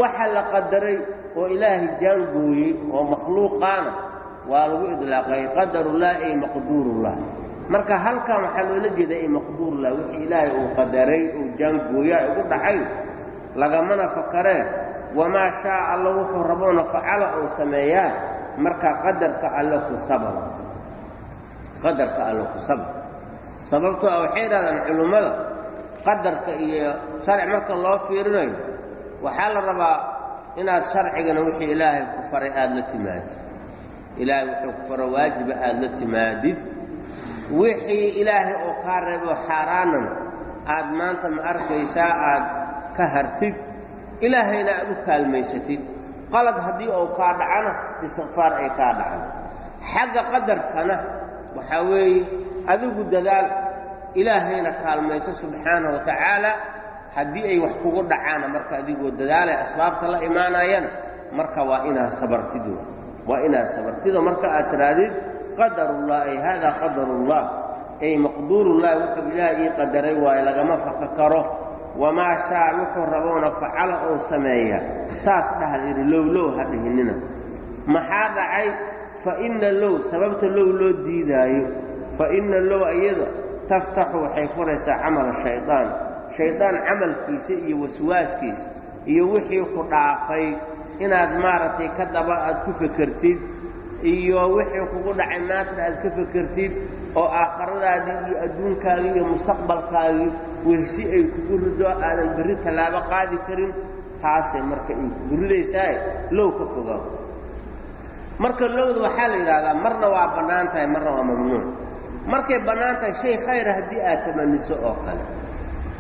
Waxa la qadaray oo ilaahay jaangooyey oo makhluuqaana waa lagu idlaaqay qadarullah ay maqduurullah. Marka halkan waxaa loola jeeda ay maqduurullah wixii ilaahay uu qadaray uu jaangooyaa ugu dhacay lagamana fakaree wamaa shaa alla wuxuu raboona facala uu sameeyaa marka qadarka alle ku sabar qadarka alle ku sabar sababtoo ah waxay yidhahdaan culimmada qadarka iyo sharci marka loo fiirinayo waxaa la rabaa inaad sharcigana wixii ilaahay ku faray aada la timaadid. Ilaahay wuxuu ku faro waajiba aada la timaadid. Wixii ilaahay oo kaa reebo xaaraanana aad maanta ma arkaysaa aad ka hartid. Ilaahayna aad u kaalmaysatid qalad haddii uu kaa dhacana istikfaar ay kaa dhacdo. Xagga qadarkana waxaa weeye adigu dadaal ilaahayna kaalmayso subxaanahu wa tacaala haddii ay wax kugu dhacaana marka adigoo dadaalay asbaabta la imaanayana marka waa inaad sabartid waa inaad sabartido marka aad tidhaahdid ay haadaa qadarullah ay maqduurullah wuxuu ilaah ii qadaray waayo lagama faka karo wamaa shaa wuxuu raboona facala uu sameeya saas dhahal yidhi low low ha dhihinina maxaa dhacay fa inna low sababta low loo diidaayo fa inna low iyada taftaxu waxay furaysaa camala shaydaan shaydaan camalkiisa iyo waswaaskiisa iyo wixii ku dhaafay inaad maaragtay ka daba aad ku fekertid iyo wixii kugu dhacay maantana aad ka fekertid oo aakhiradaadii iyo adduunkaagii iyo mustaqbalkaagii wehsi ay kugu rido aadan berri tallaabo qaadi karin taasay marka ay kugu ridaysaaye low ka fogaa marka lowda waxaa la yidhaahdaa marna waa bannaan tahay marna waa mamnuuc. Markay bannaan tahay shay khayra haddii aad tamaniso oo kale.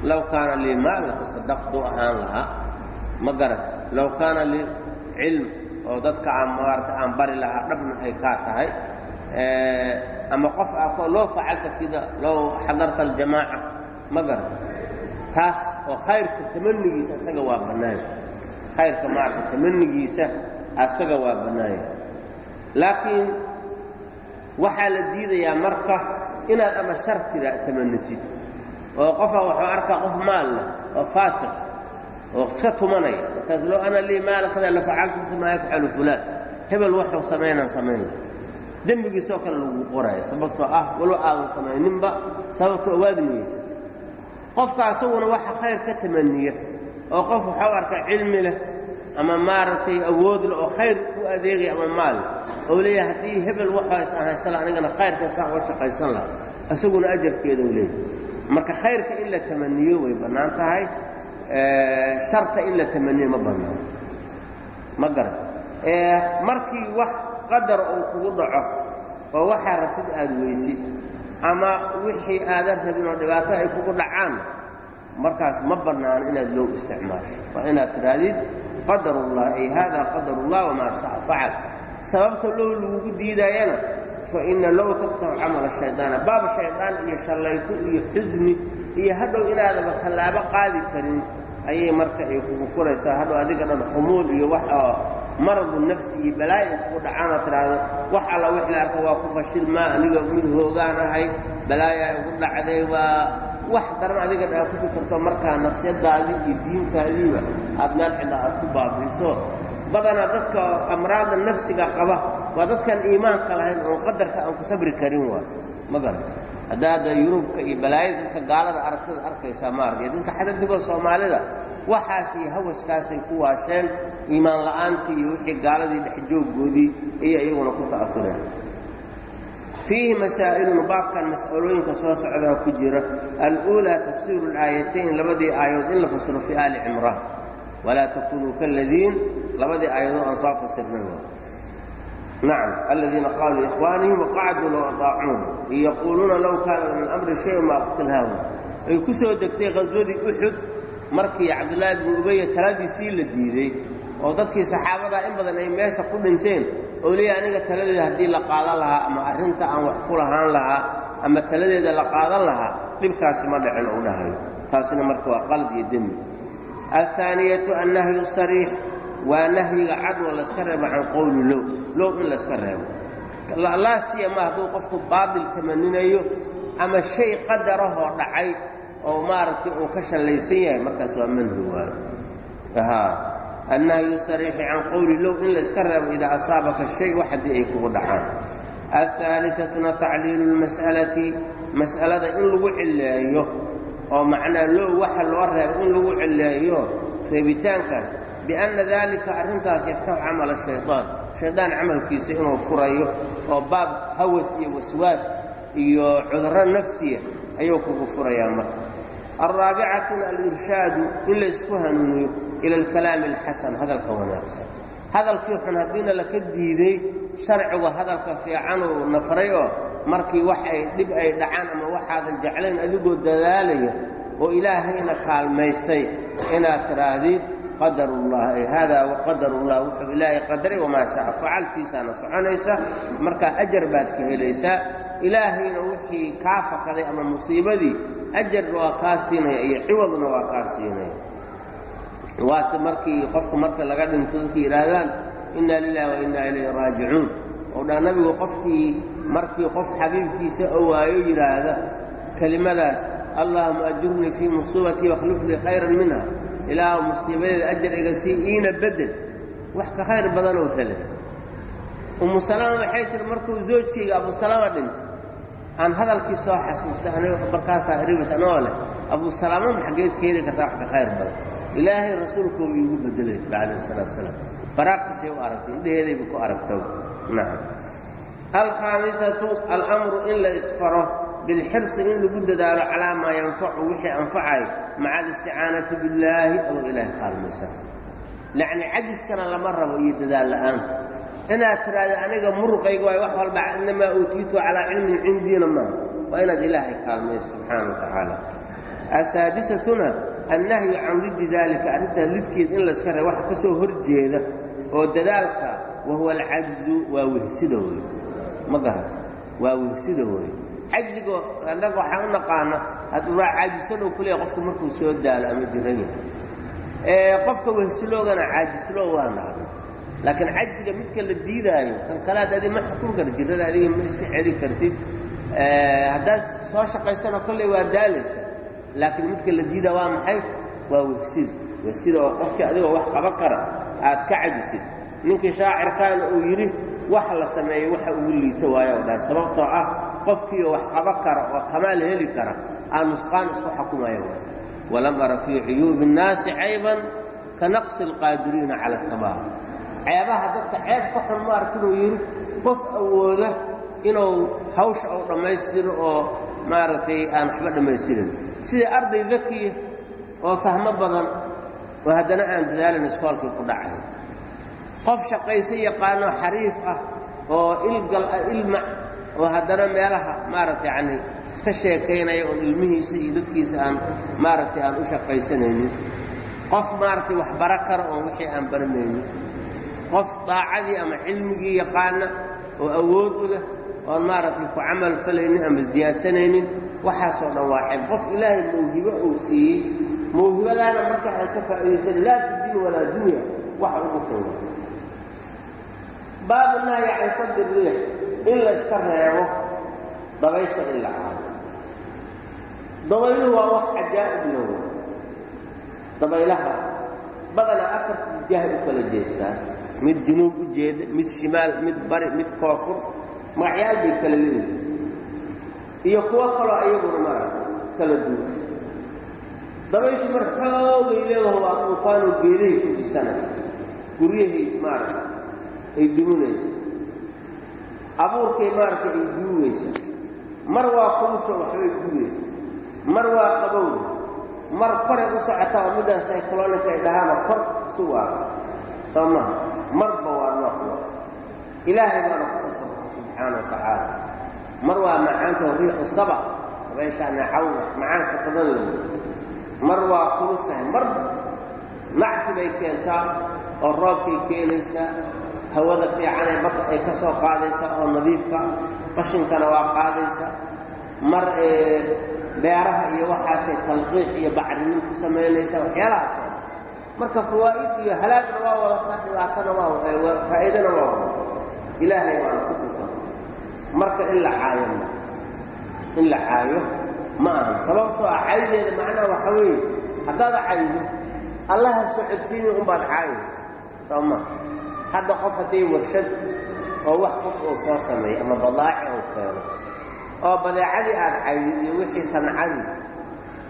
Low kaana lii maal latasadaqtu ahaan lahaa. Ma garat low kaana lii cilm oo dadka aan maarata aan bari lahaa dhabna ay kaa tahay. Ama qof a low facalta kida low xadarta aljamaaca ma garat taas oo khayrka tamanigiisa asaga waa bannaanya khayrka maarata tamanigiisa asaga waa bannaanya laakiin waxaa la diidayaa marka inaad ama shar tamanisid. Oo qofaa waxuu arkaa qof maal leh oo faasiq oo iska tumanaya. Markaas low ana lii maala kada lafacaltu maa yafcalu fulaan. Hebel waxuu samaynaan samayn laha dembigiisoo kale lagu qoraya sababtoo ah walo aadan samayninba sababtoo waad niyeysat qofka asaguna waxa khayr ka tamaniya oo qof waxau arkaa cilmi leh ama maaragtay awood leh oo khayr u adeegaya ama maal oo leeyahay haddii hebel waxaas haysala anigana khayrka saa uga shaqaysan laha isaguna ajarkeeda u leeyahay. Marka khayrka in la tamaniyo way bannaan tahay sharta in la tamaniyo ma bannaan ma garan markii wax qadar uu kugu dhaco oo waxaa rabtid aad weysid ama wixii aadan rabin oo dhibaato ay kugu dhacaan markaas ma bannaano inaad low isticmaasho. Waa inaad tidhaahdid qadarullah ay haadaa qadarullah wamaa shaa facal sababta low lagugu diidaayana fa inna low taftaxu camala shaydaana baab shaydaan iyo shallayto iyo xusni iyo hadhow inaadaba tallaabo qaadi karin ayay marka ay kugu furaysaa hadhow adiga dhan khumuul iyo wax maradu nafsi iyo balaayo kugu dhacaanoo tidhaahdo wax alla wix la arka waa ku fashil maa aniga mid hoogaan ahay balaayaa igu dhacday waa wax daran adiga dhaa ku fikirto markaa nafsiyadaadii iyo diintaadiiba aad meel cidla aad ku baabiiso. Badanaa dadka amraada nafsiga qaba waa dadkaan iimaanka lahayn oon qadarka aan ku sabri karin waa ma garan hadda hadda yurubka iyo balaayada dadka gaalada aragtada arkaysaa ma arkay dadka xadadigoo soomaalida waxaas iyo hawaskaasay ku waasheen iimaan la'aantii iyo wixii gaaladii dhex jooggoodii iyo iyaguna ku ta'afureen. Fiihi masaa'ilun baabkan mas'alooyinka soo socdaa ku jira. Alأuulaa tafsiiru اlaayatayn labadii aayadood in la fasiro fii aali cimraan. Walaa takunuu kaladiin labadii aayadoo aan soo fasirnay nacam aladiina qaaluu liikhwaanihim waqacduu low adaacuun yaquuluuna low kaana min amri shay ma qtilhaahu ay ku soo degtay qaswadii uxud markii cabdullaahi bnu ubaya taladiisii la diiday oo dadkii saxaabadaa in badan ay meesha ku dhinteen oo leeya aniga taladeeda haddii la qaadan lahaa ama arrinta aan wax ku lahaan lahaa ama taladeeda la qaadan lahaa dhibkaasi ma dhicin ou dhahayo taasina marka waa qalad iyo dembi alhaaniyatu annahyu sariix waa nahyiga cadwa layska reebo can qowli low low in layska reebo. Laa siyama hadduu qofku baatil tamaninayo ama shay qadarahoo dhacay oo maaragtay uu ka shallaysan yahay markaas waa manhi waayo annahyu sariixi can qowli low in layska reebo idaa asaabaka shay wax haddii ay kugu dhacaan. Alhaaliatuna tacliilu lmas'alati mas'alada in lagu cilleeyo oo macnaa low waxa loo reebo in lagu cilleeyo reebitaankaas bianna daalika arrintaas yaftaxu camala shayطaan shaydaan camalkiisa inuu furayo oo baab hawas iyo waswaas iyo cudurro nafsiya ayuu kugu furayaa marka. Alraabicatuna alirshaadu in laysku hanuuniyo ila alkalaami alxasan hadalka wanaagsan. Hadalkii xun haddiina laka diiday sharcigu hadalka fiican uu nafaray oo markii wax ay dhib ay dhacaan ama waxaadan jeclayn adigoo dadaalaya oo ilaahayna kaalmaystay inaad tidhaahdid qadarullah ay haadaa waqadarullah wuxuu ilaahay qadaray wamaa shaaa facaltiisaana soconaysa markaa ajar baad ka helaysaa ilaahayna wixii kaa fakaday ama musiibadii ajarna waa kaa siinaya iyo ciwadna waa kaa siinaya. Waata markii qofka marka laga dhinto dadka yidhaahdaan inna lilahi wa inna ilayhi raajicuun. Oo dhaa nabigu qofkii markii qof xabiibkiisa owaayo yidhaahda kelimadaas allahuma ajurnii fii musiibatii wakhliflii khayran minha ilaahu musiibadeeda ajar iga sii iina bedel wax ka khayr badanoo helay umu salama waxay tihi markuu zoojkayga abusalaama dhintay aan hadalkii soo xasuustay aniga markaasaa ribit anoo leh. Abusalaama maxageed ka heli kartaa wax ka khayr badan. Ilaahay rasuulkooba iigu bedelay jir calayhi salaatu salaam. Baraagtiisay u aragtay indhaheedayba ku aragtaba nacam alkhaamisatu alamru in la isfaro bilxirsi in lagu dadaalo calaa maa yanfacu wixii anfacay maca alisticaanati billaahi adoo ilaahay kaalmaysa yacni cajiskana lama rabo iyo dadaal la'aanta. Inaad tidhaahda aniga muruqayga waay wax walba inamaa uutiitu calaa cilmin cindiina maaha waa inaad ilaahay kaalmayso subxaana wa tacaala. Asaadisatuna annahyu can liddi daalika arrintaa lidkeed in layska reebo waxa ka soo hor jeeda oo dadaalka wa huwa alcajzu waa wehsida wey ma garata waa wehsida wey cajziga annaga waxaan u naqaana waa caajisanoo kuleeya qofku markuu soo daalo ama jiran yahay. Qofka wehsiloogana caajislo waa naqda laakiin cajsiga midka la diidaayo kan kalead adi ma xukun kara jirada adiga ma iska celi kartid. Haddaad soo shaqaysana kolley waa daalaysa. Laakiin midka la diida waa maxay? Waa wehsida wehsida oo qofkii adigoo wax qaban kara aad ka cajisid. Ninkii shaacirkaana uu yidhi waxa la sameeyo waxa ugu liito waayo oo dhan. Sababtoo ah qofkiioo wax qaba kara oo kamaal heli kara aa nusqaan isku xakumaya walam ara fii cuyuubi innaasi cayban ka naqsi alqaadiriina cala atabaar ceebaha dadka ceeb ka xun ma ark inuu yidhi qof awooda inuu hawsha ou dhammaystiro oo maaragtay aan waxba dhammaystirin. Sida arday dakiya oo fahmo badan oo haddana aan dadaalin iskoolkii ku dhacay qof shaqayso yaqaano xariif ah oo ilgal ah ilmac oo haddana meelaha maaragtay yacni iska sheekaynaya oon ilmihiisa iyo dadkiisa aan maaragtay aan u shaqaysanaynin. Qof maaragtay wax bara kara oon wixii aan baranaynin. Qof daacadii ama cilmigii yaqaana oo awood u leh oon maaragtay ku camal falaynin ama siyaadsanaynin waxaasoo dhan waa ceeb qof ilaahay mawhibo uu siiyey mawhibadaana marka aan ka faa'iidaysan laa fi diin walaa dunya wax ugu qiimo baabu nahyi can sadi riix in la iska reebo dabaysha in la caado dabayluhu waa wax cajaa'ib looga dabaylaha badanaa afarta jijahay u kala jeestaan mid junuub u jeeda mid shimaal mid bari mid koofur magacyaal bay kala leeyihiin iyo kuwo kaloo ayaguna maaragta kala duwan. Dabayshu mar xoogay leedaho waa duufaanoo geedahay ku jisanaysa guryahay maaragta ay duminaysa abuurkay maaragta ay duugaysa mar waa kulusho waxbay gureen mar waa qabowda mar koray u socotaa oo middaas cyclonica ay dhahaana kor isu waaqa soo maha marba waa nooc ilaahay baana ku tasarrufa subxaana wa mar waa macaantao riixu saba. Dabayshaana cawda macaanka badan leh mar waa kulusahay mar macfi bay keentaa oo roobkay keenaysaa hawada fiicanee badda ay ka soo qaadaysaa oo nadiifka qashinkana waa qaadaysaa mar beeraha iyo waxaasay talqiiq iyo bacrimin ku samaynaysaa waxyaalahaasoo marka fawaa'id iyo halaagna waa wadataa dhibaatana waa faa'iidana waa wadataa ilaahay waana ku tusar marka in la caayo in la caayo ma aha. Sababtoo ah caydeeda macnaha waxa weeye haddaad caydo allaha socodsiini unbaad caayaysa. Soo ma hadda qof haddii warshad oo wax qof uu soo sameeyey ama badaaci uu keeno oo badeecadii aad caydi iyo wixii sancadii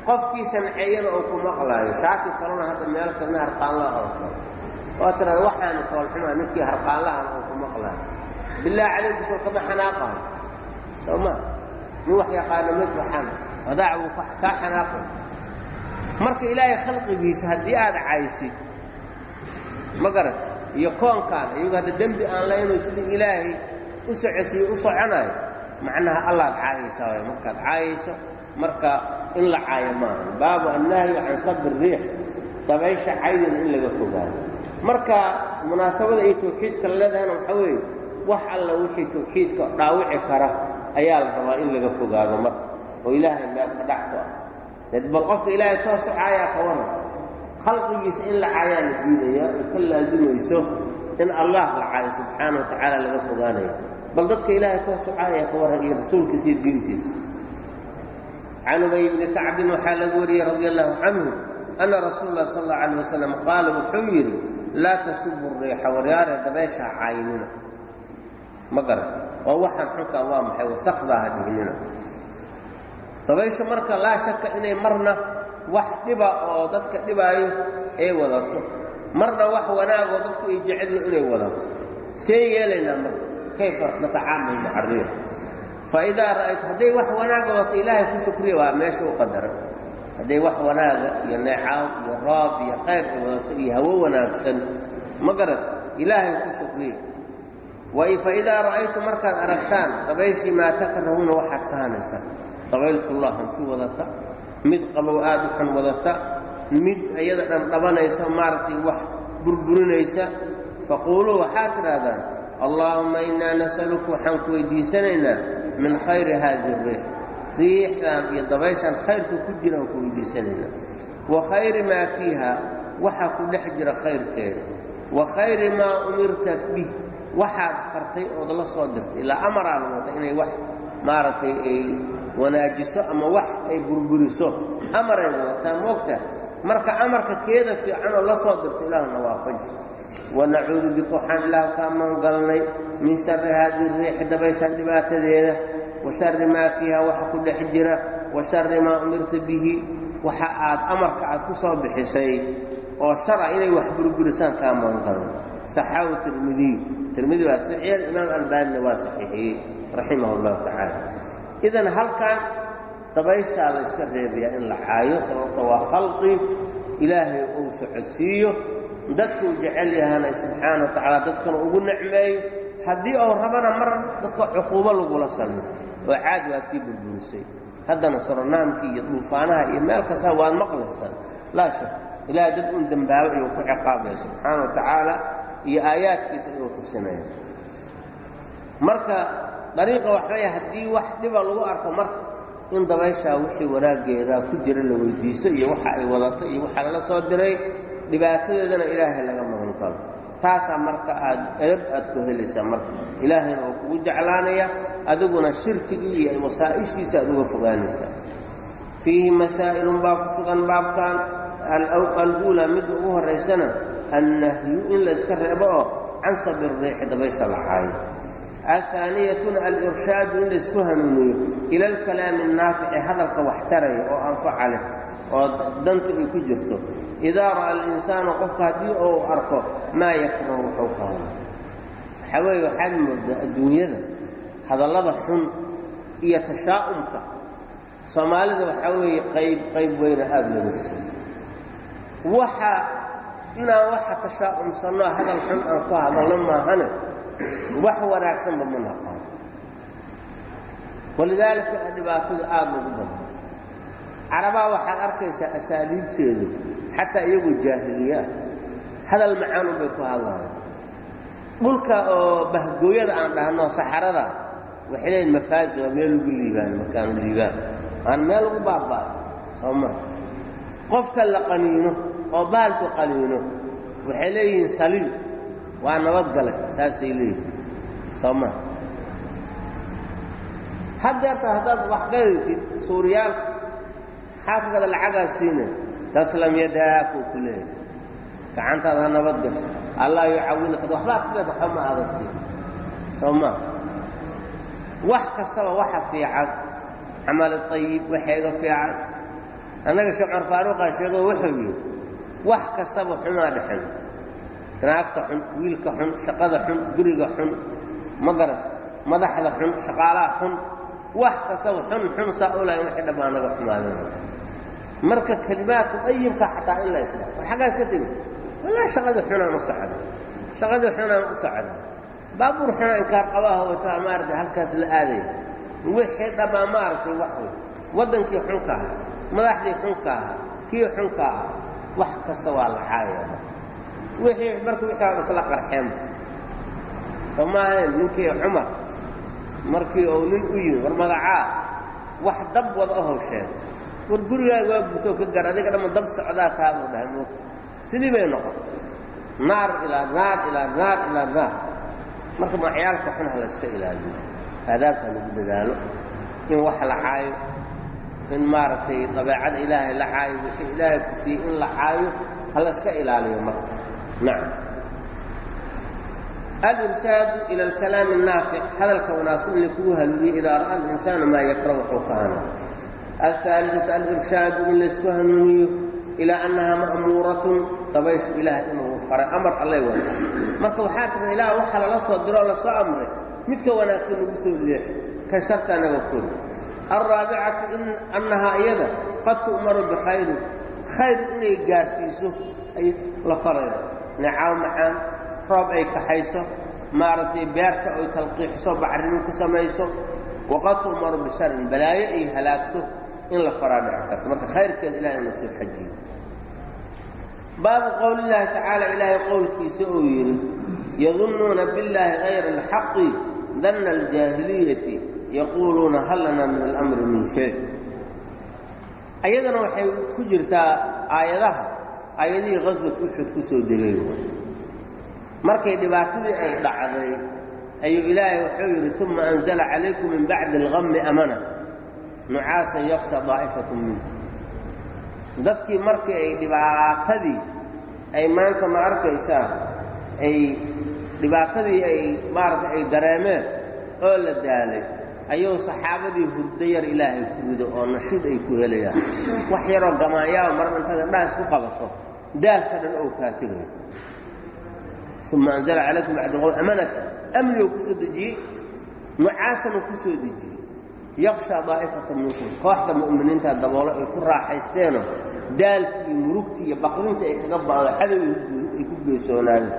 qofkii sanceeyana uu ku maqlaayo shaati kalena hadda meel kalena harqaanlaha oo kale. Oo tiraada waxaanu foolxumaa ninkii harqaanlahan uu ku maqlaayo. Bilaahi calayku soo kama xanaaqayo soo ma? Nin wax yaqaano mid waxaan badaac buu kaa xanaaqay marka ilaahay khalqigiisa haddii aad caysid ma garat iyo koonkaan iyagu hadda dembi aan laynoo sidii ilaahay u socosiyo u soconayo macnaha allaad caayaysaa waay markaad caayayso marka in la caayo maaha. Baabu annahyu can sabi riix dabaysha caydina in laga fogaado marka munaasabada iyo tawxiidka la leedahayna waxaa weeye wax alla wixii tawxiidka dhaawici kara ayaa la rabaa in laga fogaado marka oo ilaahay meel ka dhac ku ah bal qofka ilaahay toosu caayaa ka khalqigiisa in la caayaa la diidaya ay ka laasimayso in allah la caayo subxaana wa laga fogaanaya bal dadka ilaahay toosu caaya ka waran iyo rasuulkiisa iyo diintiisa can ubay bni kacbin waxaa laga wariyey radi allahu canhu ana rasuul lah sal allau alayh wasalam qaala wuxuu yidhi laa tasubu riixa waryaare dabeesha caynina. Ma garan. Oo waxaan xunkaa waa maxay wasakdaa ha dhihnina dabayshu marka laa shaka inay marna wax dhiba oo dadka dhibaayo ay wadato. Marna wax wanaagoo dadku ay jecelyihin inay wadato. Seen yeelaynaa marka kayfa natacaamal maca riix faidaa ra'aytu hadday wax wanaaga wadato ilaahay ku shukriya waa meesha u qadaran hadday wax wanaaga iyo neecaaw iyo roob iyo khayr ay wadato iyo hawo wanaagsan ma garat ilaahay ku shukriya. Faidaa ra'aytu markaad aragtaan dabayshii maa takrahuuna waxaad ka hanaysaan dabayl kullah hanfi wadata mid qabow aad u xun wadata mid iyada dhan dhabanaysa maaragtay wax burburinaysa faquuluu waxaad tidhaahdaan allaahumma innaa nasaluka waxaan ku weydiisanaynaa min khayri haadihi riix. Riixdan iyo dabayshan khayrka ku jiraan ku weydiisanaynaa. Wa khayri maa fiiha waxa ku dhex jira khayrkeeda. Wa khayri maa umirta bih waxaad fartay ood la soo dirtay. Ilaa amaraa la wata inay wax maaragtay ay wanaajiso ama wax ay burburiso amaray wadataa moogta. Marka amarka keeda fiicanoo la soo dirto ilaahuna waafaji wanacuudu bika waxaan ilaah kaa maangalnay min sharri haadihi riixi dabayshan dhibaatadeeda. Wa sharri maa fiiha waxa ku dhex jira. Wa sharri maa umirta bihi waxa aad amarka aad ku soo bixisay. Oo shara inay wax burburisaan kaa maangalnay saxaahu tirmidiy tirmidi waa saxiix imaam albaanina waa saxiixiyey raximah allahu tacaala idan halkan dabayshaa la yska reebayaa in la caayo sababta waa khalqi. Ilaahay uu socodsiiyo. Dadkuu jecel yahana subxaana wa tacaala dadkana ugu necmeeyo haddii uu rabana mar dadka cuquubo lagula salmo oo caad waa kii burburisay. Haddana soronaamkii iyo duufaanaha iyo meel kasta waad maqlaysaan laa shak ilaahay dad un dembaabo iyuu ku ciqaabaya subxaana wa tacaala iyo aayaadkiisa inuu tusinaya marka dariiqa waxbay haddii wax dhiba lagu arko marka in dabayshaa wixii wanaaggeeda ku jira la weydiiso iyo waxa ay wadato iyo waxa lala soo diray dhibaatadeedana ilaahay laga magan kalo taasaa marka aad edab aad ku helaysaa marka. Ilaahayna oo kugu jeclaanaya adiguna shirkigii iyo wasaa'ishiisa aad uga fogaanaysaa. Fiihi masaa'ilun baa ku sugan baabkan aluulaa midda ugu horraysana annahyu in la iska reebo oo can sabi riixi dabaysha la caayo ahaaniyatuna alirshaadu in laysku hanuuniyo ila alkalaami annaafici hadalka wax taraya oo anfaca leh oo dantu ay ku jirto idaa ra'a alinsaanu qofka haddii uu arko maa yakrahu wuxuu ka hado waxaa weeye waxaad moodaa adduunyada hadallada xun iyo tashaa'umka soomaalida waxaa weeye qayb qayb weyna aada laga siiyo waxa inaan waxa tashaa'umsanno hadal xun aan ku hadalno maahane wax wanaagsanba ma naqaan walidaalika dhibaatada aada ugu badanta carabaa waxaad arkaysaa asaaliibteedu xataa iyagoo jaahiliyaa hadal macaanun bay ku hadlayaan dhulka oo bahgooyada aan dhahno saxarada waxay leeyihiin mafaazi waa meel lagu liibaan makaanu liibaan. Aan meel lagu baaba'ay soo maa qofka la qaniino oo baalku qaniino waxay leeyihiin saliim waa nabadgalay saasay leeyihiin soo maa haddeerta haddaad wax gadatid suuriyaal xaafigada lacagaa siina taslam yadaakuu ku leeyahay gacantaada ha nabad gasho. Allah yucawinaka waxbaad ka gata waxba ma aada siin. Soo maa wax kastaba waxa fiican. Camal ayib waxayga fiican. Annaga sheekh cumar faaruuqaa sheego wuxuu yidhi wax kastaba xumaa dhexin naagta xun wiilka xun shaqada xun guriga xun ma garat madaxda xun shaqaalaha xun wax kastaba xun xun saa u lahayn waxay dhammaa naga xumaadeen marka kelimaadka ayibka xataa in la isla war xaggaad ka timid walaa shaqadii xunaan u socda shaqadii xunaan u socda baabuur xunaa inkaar qabaha wataa maaragtay halkaas la aadaya wixii dhammaa maaragtay wax wey waddankii xunka ahaa madaxdii xunka ahaa kii xunka ahaa wax kasta waa la caayaba wixii marka wixii aan isla qarxeenba soo maahayn ninkii cumar markii uu nin u yimi war magacaa wax dab wada ahow sheeg war gurigaaga waa gutoo ka gar adiga dhamma dab socdaa taa buu dhahay. Moogta sidii bay noqotay naar ilaa naar ilaa naar ilaa naar. Marka magacyaalka xun ha la iska ilaaliyo. Aadaabta ha lagu dadaalo. In wax la caayo. In maaragtay dabeecada ilaahay la caayo. Wixii ilaahay ku siiyey in la caayo ha la iska ilaaliyo marka nacam alirsaadu ila alkalaami الnaafic hadalka wanaagsan in lakugu hanuuniyo idaa ra'a alinsaanu maa yakra wuxuu ka hana alثaaliثaةu alirshaadu in laysku hanuuniyo ilaa annahaa ma'muuratun dabayshu ilaah inuu faray amar allay wada marka waxaa tira ilaah waxa lala soo diroo lasoo amray midka wanaagsan lagu soo leexi kan sharta naga kori alraabicatu in annahaa iyada qad tu'maru bikhayrin khayr inay gaarsiiso ay la faraydo nicaaw macaan roob ay kaxayso maaragtay beerta ay talqiixiso bacrimin ku samayso. Waqad tu'maru bisharin balaayo ay halaagto in la faraa karto. Marka khayrkeeda ilahay ina soo xajiyo baabu qowli llaahi tacaala ilaahay qowlkiisa uu yidhi yadunnuuna billaahi hayra alxaqi danna aljaahiliyati yaquuluuna hal lanaa min alamri min shay. Ayadana waxay ku jirtaa aayadaha aayadihii qaswat uxud ku degay markay dhibaatadii ay dhacday ayuu ilaahay wuxuu yidhi uma anzala calaykum min bacdi algammi amana nucaasan yaqsa daa'ifatu minhu. Dadkii markii ay dhibaatadii ay maanta ma arkaysaa ay dhibaatadii ay maaragtay ay dareemeen oo la daalay ayuu saxaabadii hurdo yar ilaahay ku rido oo nashiid ay ku helayaan. Wax yaroo gamaayaaba mar intaad indhaha isku qabato daalka dhan oo kaa tegayo uma anzala calaykum bacdi qowm amanata amniguu ku soo dejiyey nucaasanuu ku soo dejiyey yaqshaa daa'ifata minkum kooxda mu'miniinta daboolo ay ku raaxaysteenoo daalkii iyo murugtii iyo baqdinta ay kaga ba'do cadow ay ku geesoonaadeen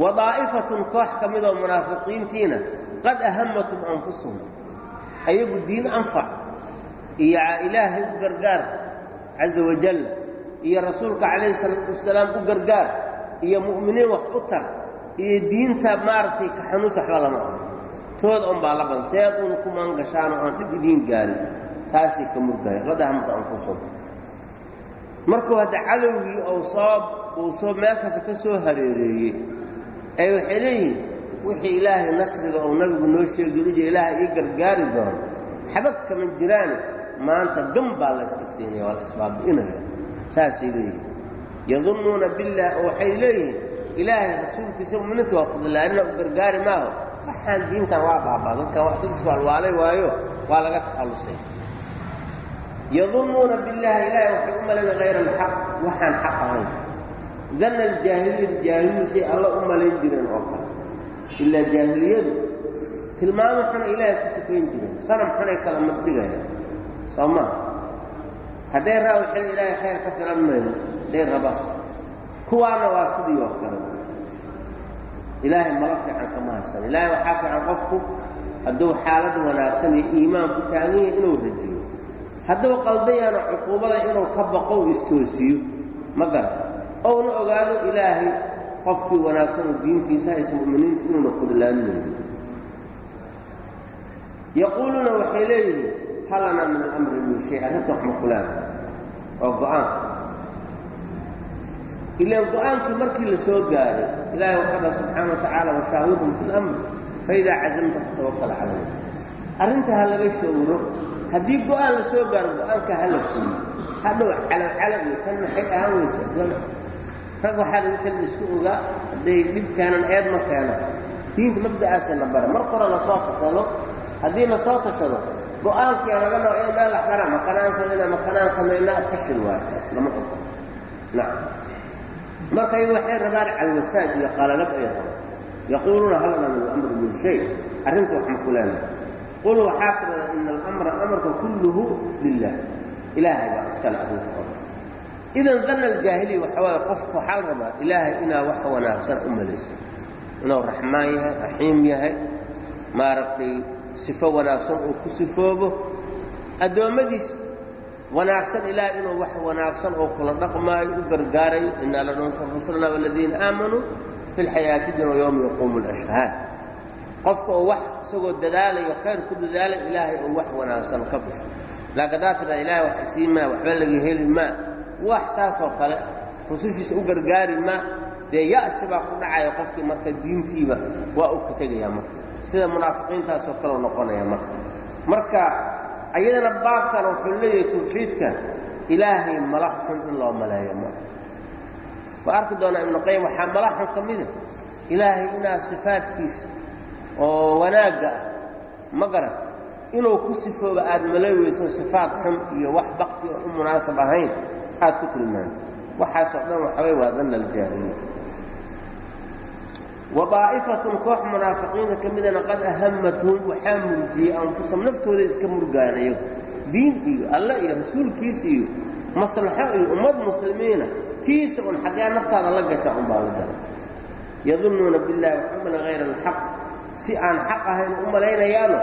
wa daa'ifatun koox ka midoo munaafiqiintiina qad ahamatum anfusuhum ayagu diin anfac iyo ilaahay u gargaar caza wajal iyo rasuulka calayhi salaatu wasalaam u gargaar iyo mu'miniin wax u tar iyo diinta maaragtay ka xanuus waxba lama aha tooda un baa la badan seed una ku maangashaano oon dhib idiin gaarin. Taasay ka murgaya qad ahamta anfusuhum markuu hadda cadowgii ou soo uu soo meel ka soo hareereeyey ay waxay leeyihiin wixii ilaahay nasriga uu nabigu noo sheegi jira ilaahay ii gargaari doono xabag kama jiraane maanta gam baa la yska siinaya waa la isbaabi'inaya saasay leeyihiin yadunnuuna billaah oo waxay leeyihiin ilaahay rasuulkiisa muminiinta waa fudlaanina u gargaari maaho. Waxaan diinkan waa baabaa dadkan dad iswaalwaalay waayo waa laga takhallusay yadunnuuna billaahi ilaahay waxay u malayna hayra alxaq waxaan xaq ahayn. Danna aljaahiliyatu jaahiliyadu say alla u malayn jireen oo kale. Ilaa jaahiliyadu tilmaamo xuna ilaahay ku sifayn jireen sanam xunay kala magdhigaya soo maa hadday raa waxay ilaahay khayr ka filan mayno hadday rabaan kuwaana waa sidii oo kale. Ilaahay mala fiican kama haysan ilaahay waxaa fiican qofku hadduu xaalad wanaagsan iyo iimaan ku taagan yahay inuu rajiyo. Hadduu qaldayaana cuquubada inuu ka baqo u istoosiyo ma garan ouna ogaado ilaahay qofkii wanaagsan oo diintiisa haysa mu'miniinta inuuna kudlaaminayo yaquuluuna waxay leeyihiin hal lanaa min alamri min shay arrinta wax ma kulaan oo go'aanka ilaan go'aankii markii la soo gaaray ilaahay waxaa dha subxaana wa tacaala washaawirhum fi lamr faidaa cazamta fatawakal calayh arrinta ha laga shawro haddii go'aan la soo gaaro go'aanka ha la fuliyo hadhow calow calow iyo kan maxay ahaan weysa rag waxaa lagu xilli isku ogaa hadday dhib keenan eed ma keenan diinta mabda'aasana bara mar qora la soo tashado haddii la soo tashado go'aankiia laga noo ee meel laxdana makanaan samayna makanaan samaynaa fashil waay taas lama ogo nacam marka iyagu waxay rabaan calwasaad iyo qalalab ay rabaan. Yaquuluuna hal lana min alamri min shay. Arrinta wax ma ku leenahay qul waxaa tirada ina alamra amarka kulluhu lilah ilaahay baa iskale arrinta oo idan danna aljaahiliya waxa waaye qofku waxaa la rabaa ilaahay inaa wax wanaagsan u malayso inuu raxmaan yahay raxiim yahay maaragtay sifo wanaagsan uu ku sifoobo. Addoommadiis wanaagsan ilaahay inuu wax wanaagsan oo kula dhaqmaayo u gargaarayo innaa lanunsur waladiina aamanuu fi lxayaati dunya yowma yaquumu lashhaad qofka oo wax isagoo dadaalayo khayr ku dadaalay ilaahay oo wax wanaagsan ka bisho laakiin haddaad tidhahda ilaahay wax isii maa waxba laga heli maa wax saasoo kale rusushiisa u gargaari maa dee ya'si baa ku dhacaya qofkii marka diintiiba waa uu ka tegayaa marka sida munaafiqiintaasoo kaleu noqonaya marka. Marka ayadana baabkan wuxuu leeyahay tawxiidka ilaahay mala xun in loo maleeyo ma. Waa arki doonaa ibnu qayim waxaa mala xun ka mida ilaahay inaa sifaadkiisa oo wanaagga ah ma garat inuu ku sifooba aada malay weyso sifaad xun iyo wax bakti oo u munaasab ahayn aad ku tilmaanto. Waxaasoo dhan waxaway waa danna aljaahiliya wa daa'ifatun koox munaafiqiinta ka midana qad ahamathum waxaa murjiyey anfusahum naftooda iska murgaan iyagu diin iyo alle iyo rasuulkiisa iyo maslaxo iyo ummad muslimiina kiisa un xaggee naftaada la gasha unbaa la gala yadunnuuna billahi waxamala hayra alxaq si aan xaq ahayn u malaynayaano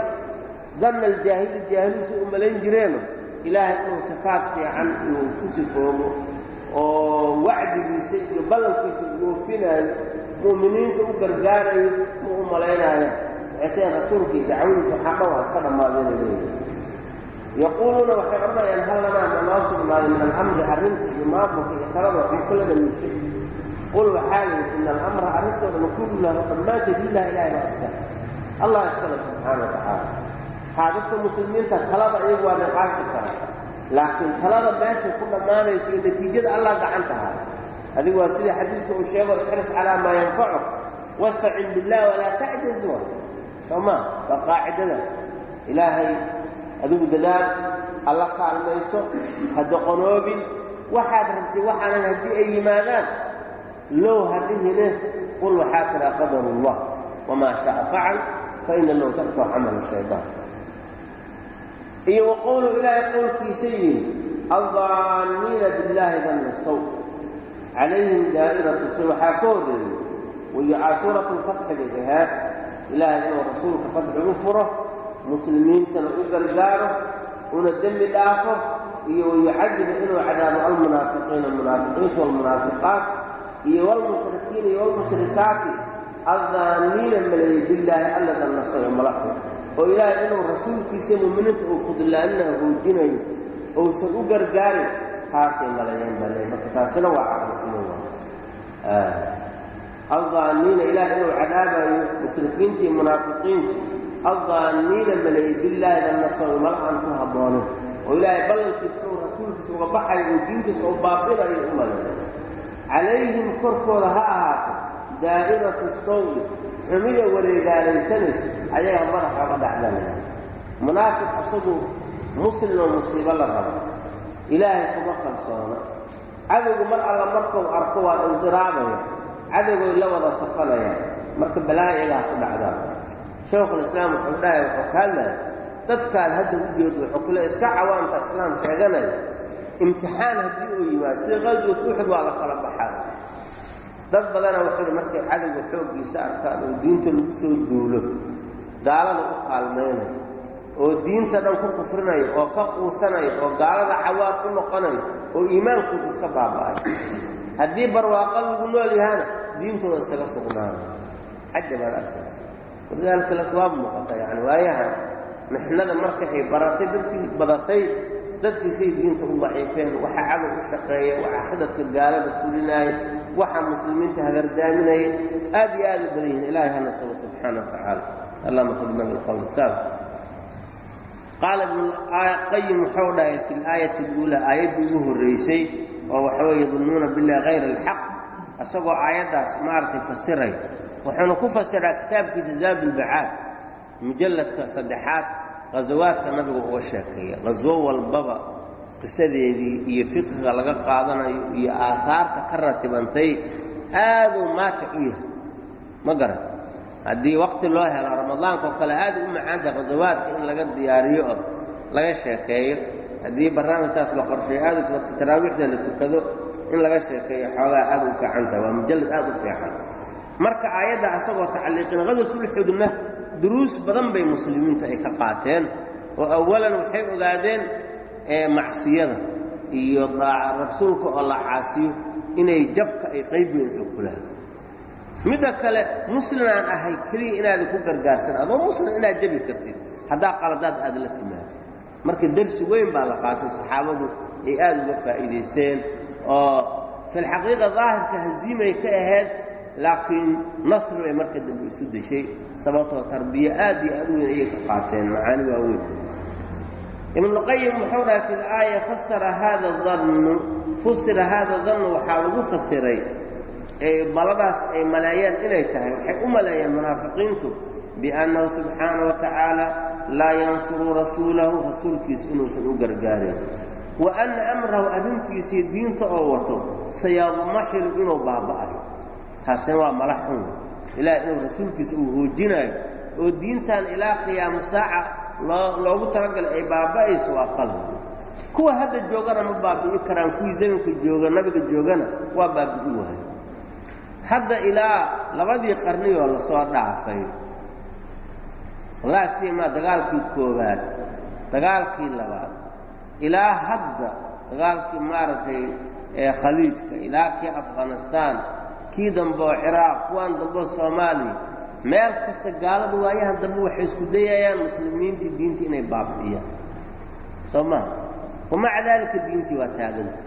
danna aljaahili jaahiliisay u malayn jireeno ilaahay inuu sifaad fiican uu ku sifoobo oo wacdigiisa iyo ballankiisa oofinaayo mu'miniinta u gargaarayo ma u malaynaayo waxay iyo dacwadiisa waxaa iska dhammaadeenay leeyihi yaquuluuna waxay odhanayaan hal lanaa ma noo sugnaaday min alamri arrinta iyo maamulka iyo talada waxma kula dhamiishay qul waxaa yidhi ina alamra arrintoodana kullahu dhammaanteed lilah ilahay baa iskale allah iskale subxaana wa tacaala haa dadka muslimiinta talada iyagu waa niqaashi kara. Laakiin talada meeshay ku dhammaanayso iyo natiijada allah gacanta haya adigu waa sida xadiidka uu sheego ixris calaa maa yanfacuk wastacin billah walaa tacjaz wa waa qaacidadaas ilaahay adigu dadaal alla kaalmayso ha doqonoobin. Waxaad rabtay waxaanan haddii ay yimaadaan low hadhihine qul waxaa tiraa qadarullah wamaa shaaa facal fa ina low ta'too camala shaydaan iyo wa qowlu ilaahay qowlkiisa yidhi addaanniina billaahi danna saw calayhim daa'iratu si waxaa ka horreeyey wayo suuratu lfatxi bay ahaad ilaahay inuu rasuulka fatxi u furo muslimiintana u gargaaro una dembi dhaafo iyo wayucadiba inuu cadaabo almunaafiqiina munaafiqiinta walmunaafiqaat iyo wlmushrikiina iyo wlmushrikaati addaanniina maleeyey billaahi alla danna saw malaxu oo ilaahay inuu rasuulkiisa muuminiinta uu fudlaanina hoojinayo ousan u gargaarin taasay maleeyeen baa leey marka taasina waa caqlixumo addaanniina ilaahay inuu cadaabayo mushrikiinta iyo munaafiqiinta addaanniina maleeyey billaahi dannasaw mala aan ku habboonin oo ilaahay ballankiisa inuu rasuulkiisa uga baxayo oo diintiisa u baabinayo u maleeyo calayhim korkooda ha ahaato daa'iratu sawdi xumida wareegaalaysanaysa ayaga madaxa oga dhacdalaya munaafiq isagu muslim oo musiibo la rabo ilaahay kuma kalsoona. Cadowgu mar alla markuu arko waa indiraabaya cadowgoy la wada safanayaan marka balaaha iyagaa ku dhacdaan shaykhulislaam wuxuu dhahay wuxuu ka hadlaya dadkaad hadda u jeedo wuxuu kule iska cawaamta islaam sheeganaya imtixaan haddii uu yimaado sida qaswat uxud waa la kala baxaa. Dad badana wuxuu markay cadowga xooggiisa arkaan oo diinta lagu soo duulo gaalada u kaalmaynayo oo diinta dhan ku kufrinayo oo ka quusanayo oo gaalada cawaad u noqonayo oo iimaankooda iska baaba'ay. Haddii barwaaqo lagu nool yahana diintooda isaga sugnaana. Cajabaad arkaysa. Walidaalika laswaab muuqata yani waayahan mixnada marka ay baratay dadkii badatay dadkiisay diinta u daciifeen waxa cadow u shaqeeya waxa khidadka gaalada fulinaaya waxa muslimiinta hagardaaminaya aad iyo aad u badan yihiin ilahay hana sugo subxaana wa tacaala. Allahuma khidna bilqowl saab qaala ibnuqayim wuxuu dhahay fi laayati اluulaa aayaddii ugu horraysay oo waxaweye yadunnuuna billahi hayra alxaq isagoo aayaddaas maaragtay fasiray wuxuuna ku fasiraa kitaabkiisa zaad ulbacaad mujalladka saddexaad ghasawaadka nabiga uga sheekeeya qhaswo walbaba qisadeedii iyo fiqhiga laga qaadanayo iyo aahaarta ka ratibantay aaduu maatic u yahay ma garan haddii waqti loo helo ramadaanka oo kale aad u macaanta ghasawaadka in laga diyaariyo oo laga sheekeeyo. Haddii barnaamijkaas la qorsheeyo aad waqti taraawiixda la tukado in laga sheekeeyo xoogaa aad u fiican tahay. Waa mujallad aad u fiican. Marka aayadda asagoo tacliiqin qadwatulxudna duruus badan bay muslimiintu ay ka qaateen. Oo awalan waxay ogaadeen macsiyada iyo daaca rasuulka oo la caasiyo inay jabka ay qayb weyn ay ku leedahay midda kale muslim aan ahay keliya inaada ku gargaarsan adoo muslim inaad jabi kartid haddaa qaladaad aad la timaado marka dersi weyn baa la qaatay saxaabadu ay aad uga faa'iidaysteen oo filxaqiiqa daahirka haziimay ka ahayd laakiin nasri bay marka dambe isu deshay sababtoo tarbiye aad iyo aad u weyn ayay ka qaateen macaani waaweyn ibnuqayim wuxuu dhahay fi laaya fasara haada dannu fusira haada dannu waxaa lagu fasiray baladaas ay maleeyeen inay tahay waxay u maleeyeen munaafiqiintu biannahu subxaana wa tacaala laa yansuru rasuulahu rasuulkiisa inuusan u gargaarin wa anna amrahu arrintiisii diinta oo wato sayadmaxilu inuu baaba'ayo taasina waa mala xun. Ilaah inuu rasuulkiisa uu hoojinaayo oo diintan ilaa qiyaamo saaca loogu talagalay ay baaba'ayso waa qalad. Kuwa hadda joogana ma baabi'i karaan kuwii zamanka jooga nabiga joogana waa baabi'i wahay hadda ilaa labadii qarniyoo la soo dhaafay walaa siimaa dagaalkii koowaad dagaalkii labaad ilaa hadda dagaalkii maaragtay ee khaliijka ilaa kii afghanistaan kii dambe oo ciraaq kuwaan dambe oo soomaaliya meel kasta gaalada waayahan dambe waxay isku dayayaan muslimiintii diintii inay baabi'iyaan. Soo maha wamaca daalika diintii waa taaganta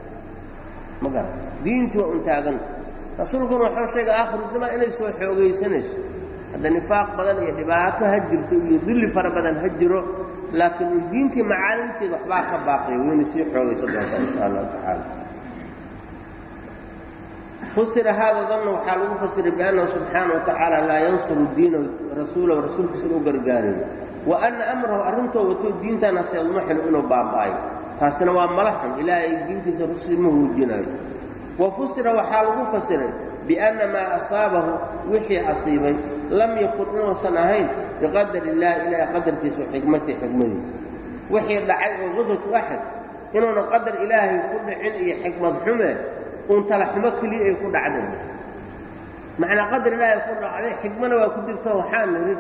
ma garan. Diintii waa un taaganta rasuulkuna wuxuu sheegay aakhiru zamaan inay soo xoogaysanayso. Hadda nifaaq badan iyo dhibaato ha jirto iyo dulli fara badan ha jiro laakiin in diintii macaalimteeda waxbaa ka baaqiya wayna sii xoogaysan doontaa insha allahu tacaala. Fusira haada danna waxaa lagu fasiray biannahu subxaana wa laa yansuru diinahu rasuulahu rasuulkiisa inuu gargaarayo wa anna amrahu arrintoo wato diintaana seedmaxilu inuu baaba'ayo taasina waa malaxun ilaahay diintiisa rusul ma hoojinayo wa fusira waxaa lagu fasiray bianna maa asaabahu wixii asiibay. Lam yakun inuusan ahayn biqadar illaahi ilaahay qadarkiisa wa xikmatihi xikmadiisa. Wixii dhacay oo qaswatu axad inuunan qadar ilaahay ku dhicin iyo xikmad xume uun talaxumo keliya ay ku dhacday. Macnaa qadar ilaahay ku dhacday xikmana waa ku jirto waxaan nidhi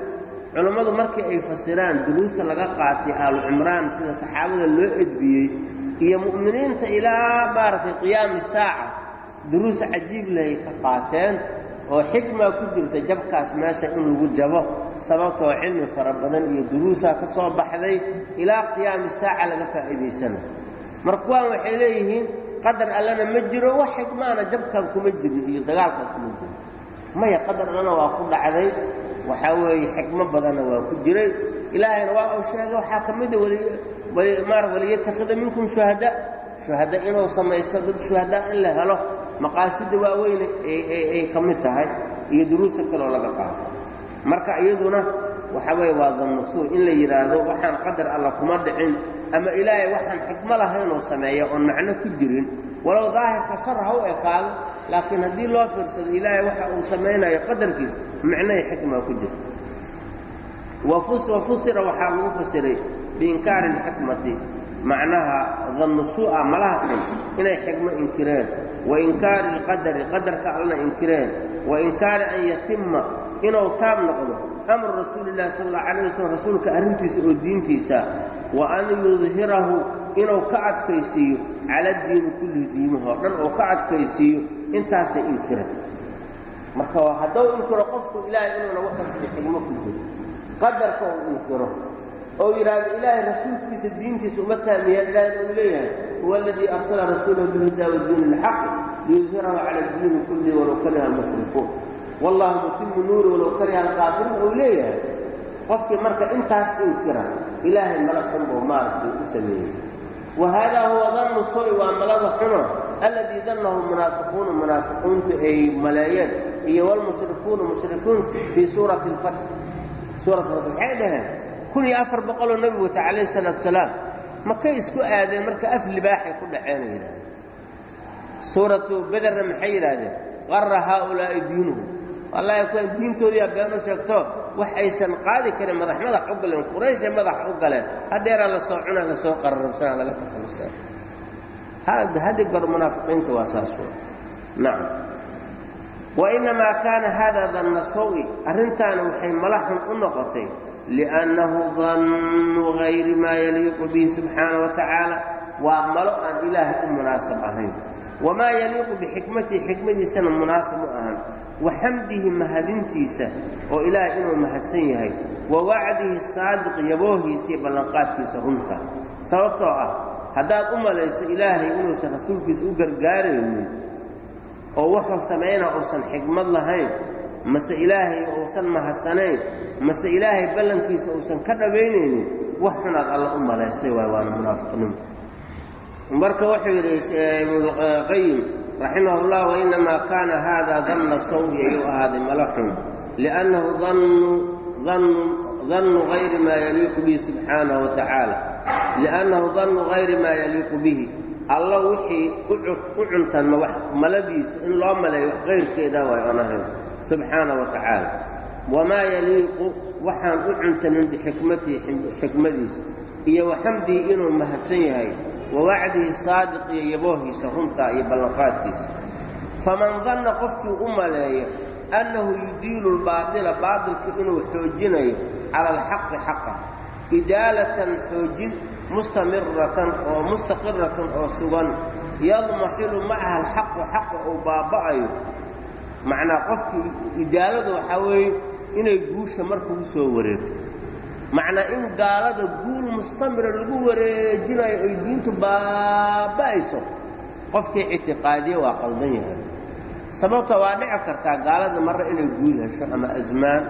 culammadu markii ay fasiraan duruusta laga qaatay aalu cimraan sida saxaabada loo edbiyey iyo mu'miniinta ilaa maaragtay qiyaami saaca duruus cajiib lehay ka qaateen oo xikmaa ku jirta jabkaas meesha in lagu jabo sababtoo cilmi fara badan iyo duruusaa ka soo baxday ilaa qiyaami saaca laga faa'iidaysana. Marka kuwaan waxay leeyihiin qadar allana ma jiro wax xikmaana jabkan kuma jirin iyo dagaalkan kuma jiro maya qadar allana waa ku dhacday waxaa weeye xikmo badanna waa ku jiray. Ilaahayna waa uu sheegay waxaa ka mida mar waliyatakhida minkum shuhada. Shuhada inuu samaysto dad shuhadaa in la helo maqaasida waaweyne ay ka mid tahay iyo duruusta kaloo laga qaado marka iyaduna waxa weeye waa dannusuur in la yidhaahdo waxaan qadar alla kuma dhicin ama ilaahay waxaan xikmo lahaynoo sameeya oon macno ku jirin. Walow daahirka shar ha u ekaado laakiin haddii loo fiirsado ilaahay waxa uu samaynayo qadarkiis micnahay xikmaa ku jirta wa fusira waxaa lagu fasiray biinkaari alxikmati macnaha dannu suu'a malaha xun inay xigmo inkireen. Wa inkaari alqadari qadarka allana inkireen. Wa inkaari an yatimma inuu taab noqdo. Amru rasuulillahi sala allahu calayh wasalam rasuulka arrintiisa oo diintiisa. Wa an yudhirahu inuu ka adkaysiiyo. Cala diini kullihi diimahoo dhan oo ka adkaysiiyo. Intaasay inkireen. Marka hadduu inkiro qofku ilaahay inuuna waxkasta xigmo ku jiro qadarka uu inkiro oo yidhaahdo ilaahay rasuulkiisa diintiisa uma taamiyaa ilaahayna uu leeyahay. Huwa aladii arsala rasuulahu bilhudaa wadiini ilxaqi liyudhirahu cala diini kullihi walow kariha almushrikuun wallahu mutimu nuuri walow kariha alkaafiruun uu leeyahay qofkii marka intaas inkira ilaahay mala xun buu maaragtay u sameeyey. Wa huwa dannu suu'i waa malada xuno. Alladii dannahu munaafiquuna munaafiquuntu ay maleeyeen. Iyo walmushrikuuna mushrikuuntu fii suurati alfatx suurat alfatx waxay dhaheen kun iyo afar boqoloo nebigu wata calayhi salaatu salaam. Makay isku aadeen marka af libaaxay ku dhaceena yidhahdeen suuratu bederna maxay yidhaahdeen? Qarra haaulaa'i diinuhum wallaahi kuwaan diintoodiiyaa been u sheegto wax aysan qaadi karin madax madax u galeen qurayshay madax u galeen. Haddeeraa la soo cunaa la soo qararabsanaa laga takhalusaa haddi gor munaafiqiinta waa saas nacam wa innamaa kaana haadaa danna arrintaana waxay malaxun u noqotay liannahu dannu gayri maa yaliiqu bihi subxaana wa tacaala waa malo aan ilaahay u munaasab ahayn wamaa yaliiqu bixikmatihi xikmadiisana munaasab u ahan wa xamdihi mahadintiisa oo ilaahay inuu mahadsan yahay wa wacdihi saadiq yaboohiisa iyo ballanqaadkiisa runta sababtoo ah haddaad u malayso ilaahay inuusan rasuulkiisa u gargaaraynin oo wuxuu samaynaa uusan xigmad lahayn mase ilaahay uusan mahadsanayn mase ilaahay ballankiisa uusan ka dhabaynaynin wax xunaad alla u malaysay waay waana munaafiqnimo marka wuxuu yidhi ibnuqayim raximah اllah wainamaa kaana haada danna sawri ayuu ahaaday mala xun. Liannahu dannu gayri maa yaliiqu bihi subxaanaه wa tacaala. Liannahu dannu gayri maa yaliiqu bihi alla wixii u cuntanma wax maladiisa in loo maleeyo wax kayrkeeda waay aan ahayn subxaana wa wamaa yaliiqu waxaan u cuntanin bixikmatihi xikmadiisa. Iyo waxamdihi inuu mahadsan yahay wa wacdihi saadiq iyo yaboohiisa runtaa iyo ballanqaadkiisa faman danna qofkii u maleeyo annahu yudiilu lbaatila baatilka inuu xoojinayo cala alxaqi xaqa. Idaalatan xoojin mustamiratan oo mustaqiratan oo sugan yadmaxilu macaha alxaqu xaqa uu baaba'ayo. Macnaa qofkii idaalada waxaa weeye inay guusha markuu soo wareegto macnaa in gaalada guul mustamira lagu wareejinayo ay diintu baaba'ayso qofkii ictiqaadiye waa qaldan yahay. Sababta waa dhici kartaa gaalada marre inay guul hesho ama asmaan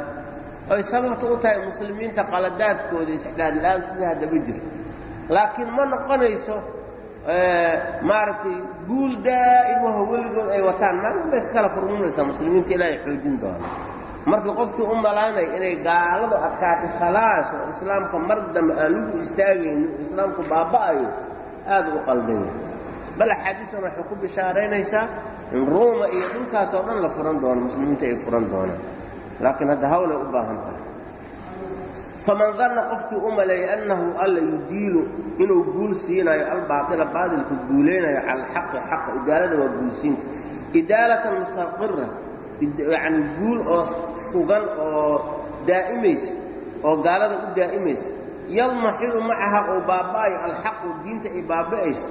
oy sababta u tahay muslimiinta qaladaadkooda isxdaadla-aan sida haddaba jirto laakiin ma noqonayso maaragtay guul daa'imaho weligood ay wataan. Maalin bay ka kala furmuunaysaa muslimiinta ilaahay xoojin doona. Markii qofkii u malaynaya inay gaaladu adkaatay khalaas oo islaamka mar dambe aan lagu istaagaynin oo islaamku baaba'ayo aad u qaldan bal axaadiistan waxay ku bishaaraynaysaa in ruuma iyo dhulkaasoo dhan la furan doono muslimiinta ay furan doonaan. Laakiin hadda hawlay u baahan tahay faman danna qofkii u maleeyay annahu alla yudiilu inuu guul siinayo albaaila baatilku guulaynayo cala alxaqi xaqa idaalada waa guulsiinta. Idaalatan mustaqira yacni guul oo sugan oo daa'imaysa oo gaalada u daa'imaysa. Yadmaxilu macaha oo baaba'ayo alxaqu diinta ay baaba'ayso.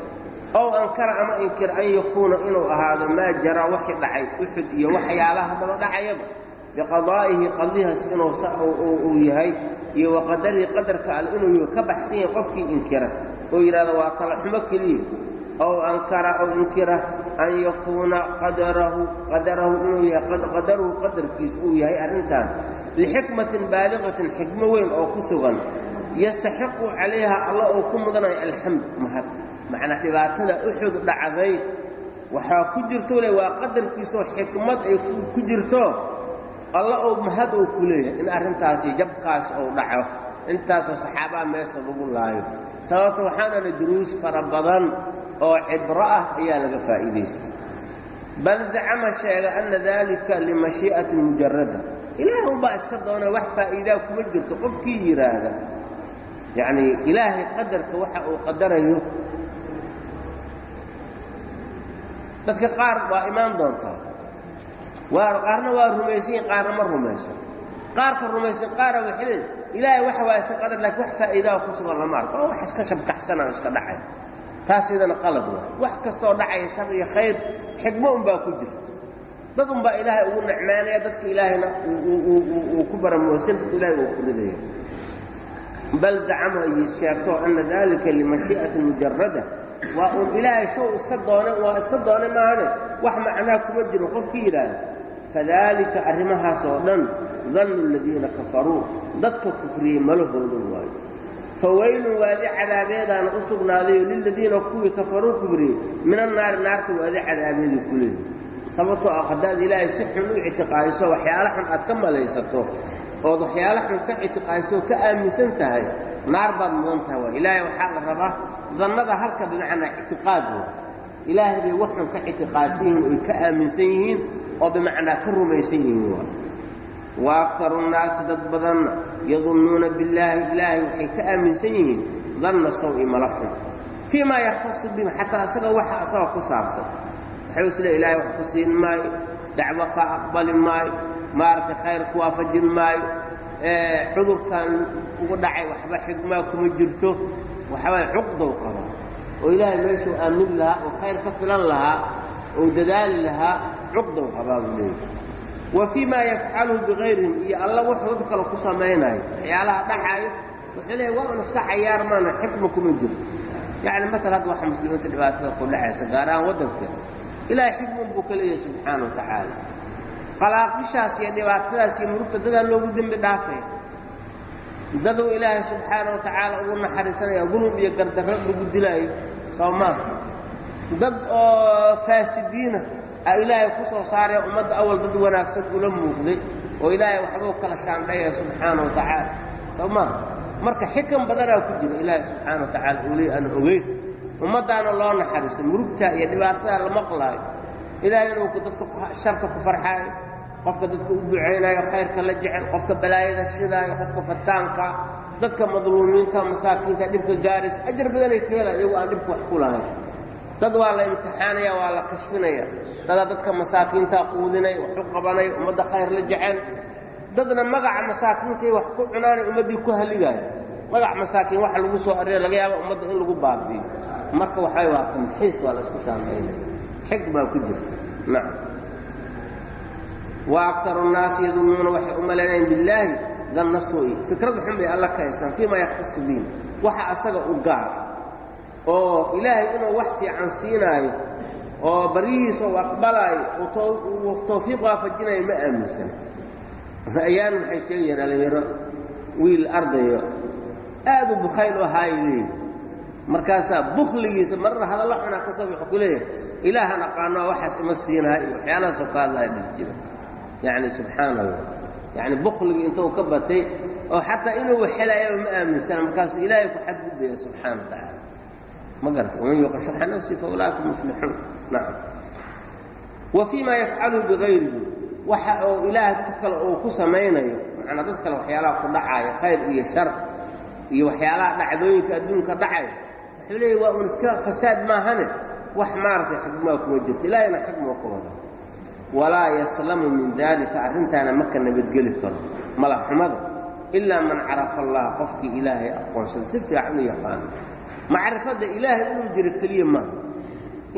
Ow ankara ama inkir an yakuuna inuu ahaado maa jaraa waxii dhacay uxud iyo waxyaalaha haddaba dhacayaba biqadaa'ihi qadihaas inuu uu yahay iyo wa qadarka al inuu ka baxsan yahay qofkii inkira. Oo yidhahda waa tala xumo keliya. Ow ankara ow inkira an yakuuna qadarahu qadarahu inuu yahay qadaruhu qadarkiis uu yahay arrintan lixikmatin baaliqatin xikmo weyn oo ku sugan. Yastaxiqu calayha alla oo ku mudanayo alxamd mahad. Macnaa dhibaatada uxud dhacday. Waxaa ku jirto le waa qadarkiisoo xikmad ay ku jirto alla oo mahad oo ku leeyahay in arrintaasi jabkaas ou dhaco intaasoo saxaabaha meesha lagu laayo. Sababta waxaanana duruus fara badan oo cibro ah ayaa laga faa'iidaystay bal zacama sheega anna daalika limashii'atin mujarada ilaah unbaa iska doona wax faa'iidaa kuma jirto qofkii yidhaahda yacnii ilaahay qadarka waxa uu qadarayo. Dadka qaar waa imaan doontaa qaarna waa rumaysanyihin qaarna ma rumaysan. Qaarka rumaysan qaara waxay leeyiin ilaahay waxa waa iska qadar laakiin wax faa'iidaha ku sugan lama arko. Oo wax iska shabkaxsanaa iska dhacay. Taas idana qalad waay wax kastaoo dhacaya shar iyo khayr xigmo unbaa ku jirta dad unbaa ilaahay ugu nicmaanaya dadka ilaahayna uu ku baramoosan ilaahay uu ku ridaya. Bal zacama ay sheegto ana dalika limashii'ati mujarada waa uun ilaahay show iska doone waa iska doone maahane. Wax macnaa kuma jiro qofkii yidhaahda fadalika arrimahaas oo dhan dannu aladiina kafaruu dadka kufriyey malahooda waayo. Fawaylun waadi cadaabeedaana u sugnaadayo liladiina kuwii kafaruu kufriyey min annaari naarta waadi cadaabeedii ku leeyihi sababtoo ah haddaad ilaahay si xun u ictiqaadiso waxyaala xun aad ka malaysato ood waxyaala xun ka ictiqaadiso ka aaminsan tahay naar baad mudan tahay. Waa ilaahay waxaa la rabaa dannada halka bimacnaa ictiqaad wa ilaahay bay wax xun ka ictiqaadsan yihiin oy ka aaminsan yihiin oo bimacnaa ka rumaysan yihiin wa akharu nnaasi dad badanna yadunnuuna billaahi ilaahay waxay ka aaminsan yihiin danna saw-i mala xun. Fii maa yakhtasu bihim xataa asaga waxa asaga ku saabsan. Waxuu isle ilaahay wax ku siin maayo dacwo kaa aqbali maayo maaragtay khayr ku waafajin maayo cudurkan ugu dhacay waxba xigmaa kuma jirto waxbay cuqdow qabaa oo ilaahay meeshuu aamin lahaa oo khayr ka filan lahaa oo dadaali lahaa cuqdow qabaa buu leeyahy wa fii maa yafcaluhu bigayrihim iyo alla wuxuu dad kale ku samaynayo. Waxyaalaha dhacaayo wuxuu leeyahy waa iska cayaar maana xikma kuma jirto yacni matal hadda waxa muslimiinta dhibaatada ku dhacaysa gaar ahaan waddankeena ilaahay xikmun buu ka leeyahay subxaana wa tacaala. Qalaaqishaas iyo dhibaatadaas iyo murugta dadaa loogu dembi dhaafaya daduu ilaahay subxaana wa tacaala ugu naxariisanaya gulub iyo gardarro lagu dilaayo soo maaha dad oo faasidiina a ilaahay ku soo saaraya ummadda awal dad wanaagsan ula muuqday oo ilaahay waxbuu kala shaandhaya subxaana wa tacaala soo maaha marka xikan badanaa ku jira ilaahay subxaana wa tacaala aan ogeyn. Ummaddaana loo naxariiso murugtaa iyo dhibaatadaa la maqlaayo. Ilaahay inuu dadka sharka ku farxaayo qofka dadka u ducaynaayo khayrka la jecel qofka balaayada shidaayo qofka fataanka dadka madluumiinta masaakiinta dhibka gaaraysa ajar badanay ka helaan iyagu aan dhibka wax ku lahayn. Dad waa la imtixaanaya waa la kashfinaya. Dadaa dadka masaakiintaa quudinay wax u qabanay ummadda khayr la jecel. Dadna magaca masaakiintay wax ku cunaanay ummaddii ku haligaayo magac masaakiin waxa lagu soo ariya laga yaaba ummadda in lagu baabi'iyo marka waxay waa tamxiis waa la isku saamaynaya xig baa ku jirta. Nacam akaru nnaasi yadunnuuna waxay u malaynayan billaahi danna fikrad xun bay alla ka haystaan fii maa yakhtasu bihi waxa asaga u gaar oo ilaahay inuu wax fiican siinaayo oo baryihiisa u aqbalaayo uu tawfiiq waafajinayo ma aaminsan ayaan waxay sheegayeen dhalinyaro wiil ardayo aad u bukhayl u ahaayo leeyihi markaasaa bukligiisa marna hadalla xunaa ka wuxuu ku leeyahay ilaahan aqaanoa waxaas ima siinaa iyo waxyaalahaasoo ka hadlaya dhil jira yacni subxaana allah yacni bukligii intuu ka batay oo xataa inuu waxelayaba ma aaminsana markaasuu ilaahay ku xadgudbaya subxaana wa tacaala ma garata waman yuqa shuxa nafsi fa ulaa'ika muflixuun. Nacam wa fii ma yafcalu bigayrihi waxa oo ilaahay dadka kale uu ku samaynayo macnaa dad kale waxyaalaha ku dhacaaya khayr iyo shar iyo waxyaalaha dhacdooyinka adduunka dhacaya wuxuu leeyahy waa un iska fasaad maahane? Wax maaragtay xikmaa kuma jirto. Ilaahayna xikmuu ka wada walaa yaslamu min daalika arrintaana maka nabadgeli karo. Malaxumada ilaa man carafa allaha qofkii ilaahay aqoonsada si fiican u yaqaano macrifadda ilaahay inuu jiro keliya maaha.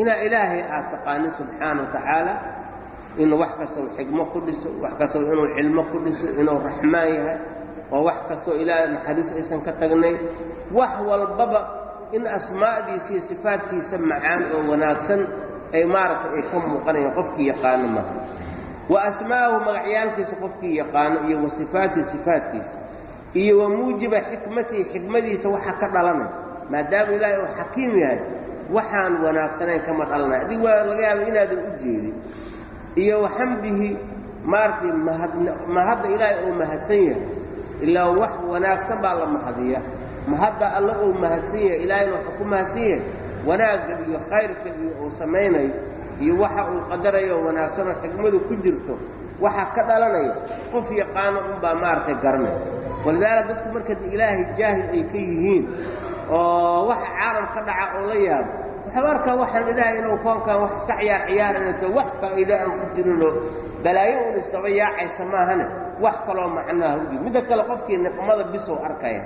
Inaa ilaahay aad taqaanin subxaana wa tacaala inuu wax kastoo xigmo ku dhiso wax kastoo inuu cilmo ku dhiso inuu raxmaan yahay oo wax kastoo ilaahay naxariis aysan ka tagnayn wax walbaba in asmaa'diisa iyo sifaadkiisa macaan oo wanaagsan ay maaragtay ay ka muuqanayaan qofkii yaqaano maaha. Wa asmaa'ahu magacyaalkiisa qofkii yaqaano iyo wa sifaatihi sifaadkiisa iyo wa muujiba xikmatihi xikmadiisa waxa ka dhalanay maadaama ilaahay uu xakiim yahay waxaan wanaagsanayn kama dhalanay. Adig waa laga yaaba inaadan u jeedin. Iyo waxamdihi maaragtay mahadda ilaahay uu mahadsan yahay. Ilaa wax wanaagsan baa la mahadiya mahadda alla uu mahadsan yahay ilaahayna wuxuu ku mahadsan yahay wanaagga iyo khayrka iyo uu samaynayo iyo waxa uu qadarayo wanaagsanoo xikmadu ku jirto waxa ka dhalanaya qof yaqaano unbaa maaragtay garanaya walidaalika dadku marka ilaahay jaahil ay ka yihiin oo waxa caalam ka dhaca oo la yaabo waxau arkaa waxaan ilaahay inuu koonkan wax iska ciyaar ciyaaranato wax faa'iida aan ku jirinoo balaayo uun isdaba yaacaysa maahane wax kaloo macnaha uji midda kale qofkii niqmada bisow arkaya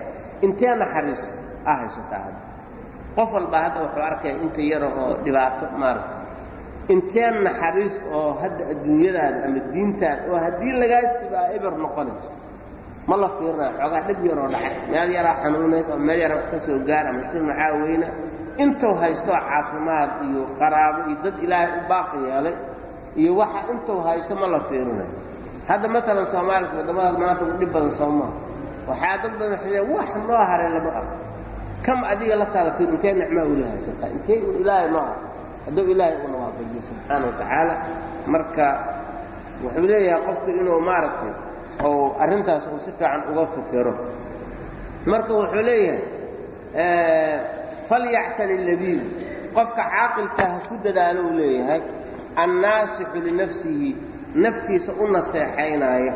intee naxariis a haysataa hadda qof walbaa hadda wuxuu arkaya inta yara oo dhibaato maaragta. Intee naxariis oo hadda adduunyadaada ama diintaada oo haddii lagaa sibaa eber noqonayso ma la fiirinayo xoogaa dhib yaroo dhacay. Meel yaraa xanuunaysa ama meel yaraa ka soo gaar ama shir maxaa weyna? Intuu haystoo caafimaad iyo qaraabo iyo dad ilaahay u baaqi yeelay iyo waxa intuu haysto ma la fiirinayo hadda maalan soomaalika waddamadaas maanta ugu dhib badan soo maha waxaa dad badan wax noo haray lama arko kam adiga laftaada fiir intee nicmaa ula haysataa intee un ilaahay noo hadduu ilaahay una waafajiyo subxaana wa marka wuxuu leeyahay qofku inuu maaragtay ou arrintaas uu si fiican uga fikero marka wuxuu leeyahay falyactani labiib qofka caaqilka ha ku dadaalo uu leeyahay annaasixu linafsihi naftiisa u naseexaynaaya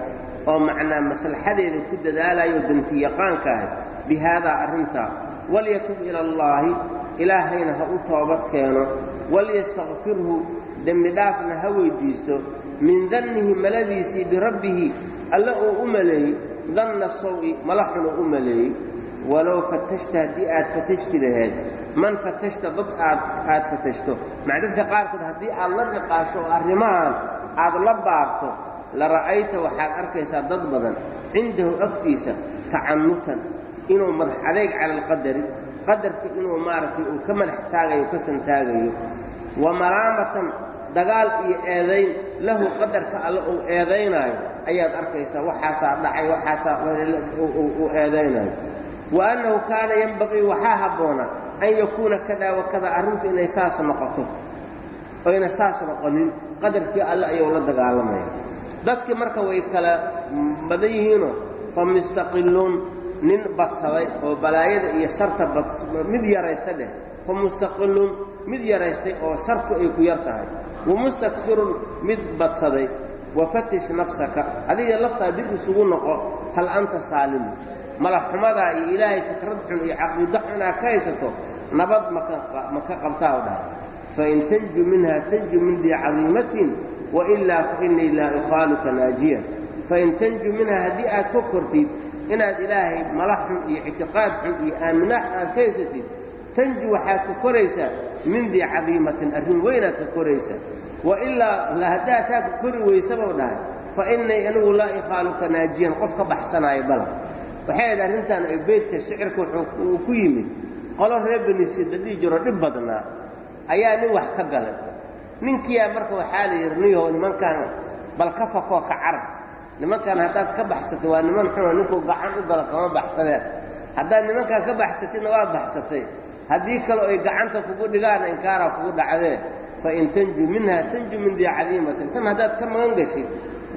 oo macnaa maslaxadeeda ku dadaalayo dantiyaqaanka ah bi haadaa arrintaa walyatub ila allaahi ilaahayna ha u toobad keeno. Walyastakfirhu dembi dhaafna ha weyddiisto min dannihi maladiisii birabbihi alle uu u maleeyey danna sawi mala xunuu u maleeyey. Walow fatashta haddii aad fatashti laheed man fatashta dad aad aad fatashto. Maca dadka qaarkood haddii aad la niqaasho oo arrimahan aad la baarto la ra'ayta waxaad arkaysaa dad badan. Cindahu afkiisa tacannutan inuu madax adeeg cala alqadari qadarka inuu maaragtay uu ka madax taagayo ka santaagayo wa malaamatan dagaal iyo eedayn lahu qadarka alle uu eedaynaayo. Ayaad arkaysaa waxaasaa dhacay waxaasaa uu eedaynaayo. Wa annahu kaana yenbaqii waxaa habboona an yakuuna kadaa wa kadaa arrintu inay saas noqoto. Oyna saas noqonin qadarkii alle ayuu la dagaalamaya. Dadkii marka way kala badan yihiinoo fa mustaqiluun nin badsaday oo balaayada iyo sharta mid yaraysta dheh fa mustaqiluun mid yaraystay oo shartu ay ku yar tahay. Wa mustakfirun mid badsaday. Wa fatish nafsaka adiga laftaa dib isugu noqo hal anta saalimu malaxumadaa iyo ilaahay fikrad xun iyo caqiido xun aa ka haysato nabad ma ka qabtaa u dhahay. Fain tanju minha tanju min dii cadiimatin wailaa fainii laa ukhaaluka naajiya. Fain tanju minha haddii aad ka kortid inaad ilaahay mala xun iyo ictiqaad xun iyo aaminaax aad ka haysatid tanju waxaad ka koraysaa min dii cadiimatin arrin weynaad ka koraysaa. Wailaa haddaa taa ka kori weysabau dhahay fa innii anigu laa ikhaaluka naajiyan qof ka baxsanaayo bala. Waxay ahayd arrintan ay beydka shicirka uu ku yimid qolo reer beniisida dhihi jiro dhib badnaa ayaa nin wax ka galay. Ninkiyaa marka waxaa la yidhi niyahow nimankan bal ka fakoo ka carab nimankan haddaad ka baxsatay waa niman xunoo ninkuu gacan u galo kama baxsadeen. Haddaad nimankan ka baxsatidna waad baxsatay. Haddii kaleo ay gacanta kugu dhigaanna inkaaraa kugu dhacdee fain tanju minha tanju min dii cadiimatin. Tan haddaad ka magan geshid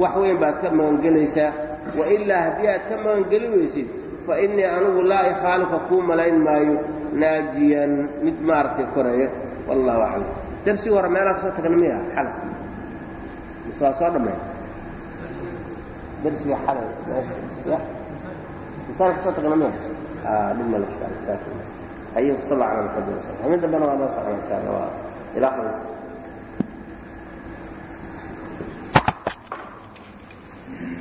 wax weyn baad ka magangelaysaa. Wailaa haddii aad ka magangeli weysid fa innii anigu laa ikhaaluka kuu malayn maayo. Naajiyan mid maaragtay koraya. Wallahu aclam. Darsigii hore meelaa ka soo tagna miya xalay mise waa soo dhammayn darsiga xalay misaan ka soo tagna miya dhib male insha allah ayib sal alla ala muxamad wasal hamin dambena waa noo socona insha allah waa ilaa khamiista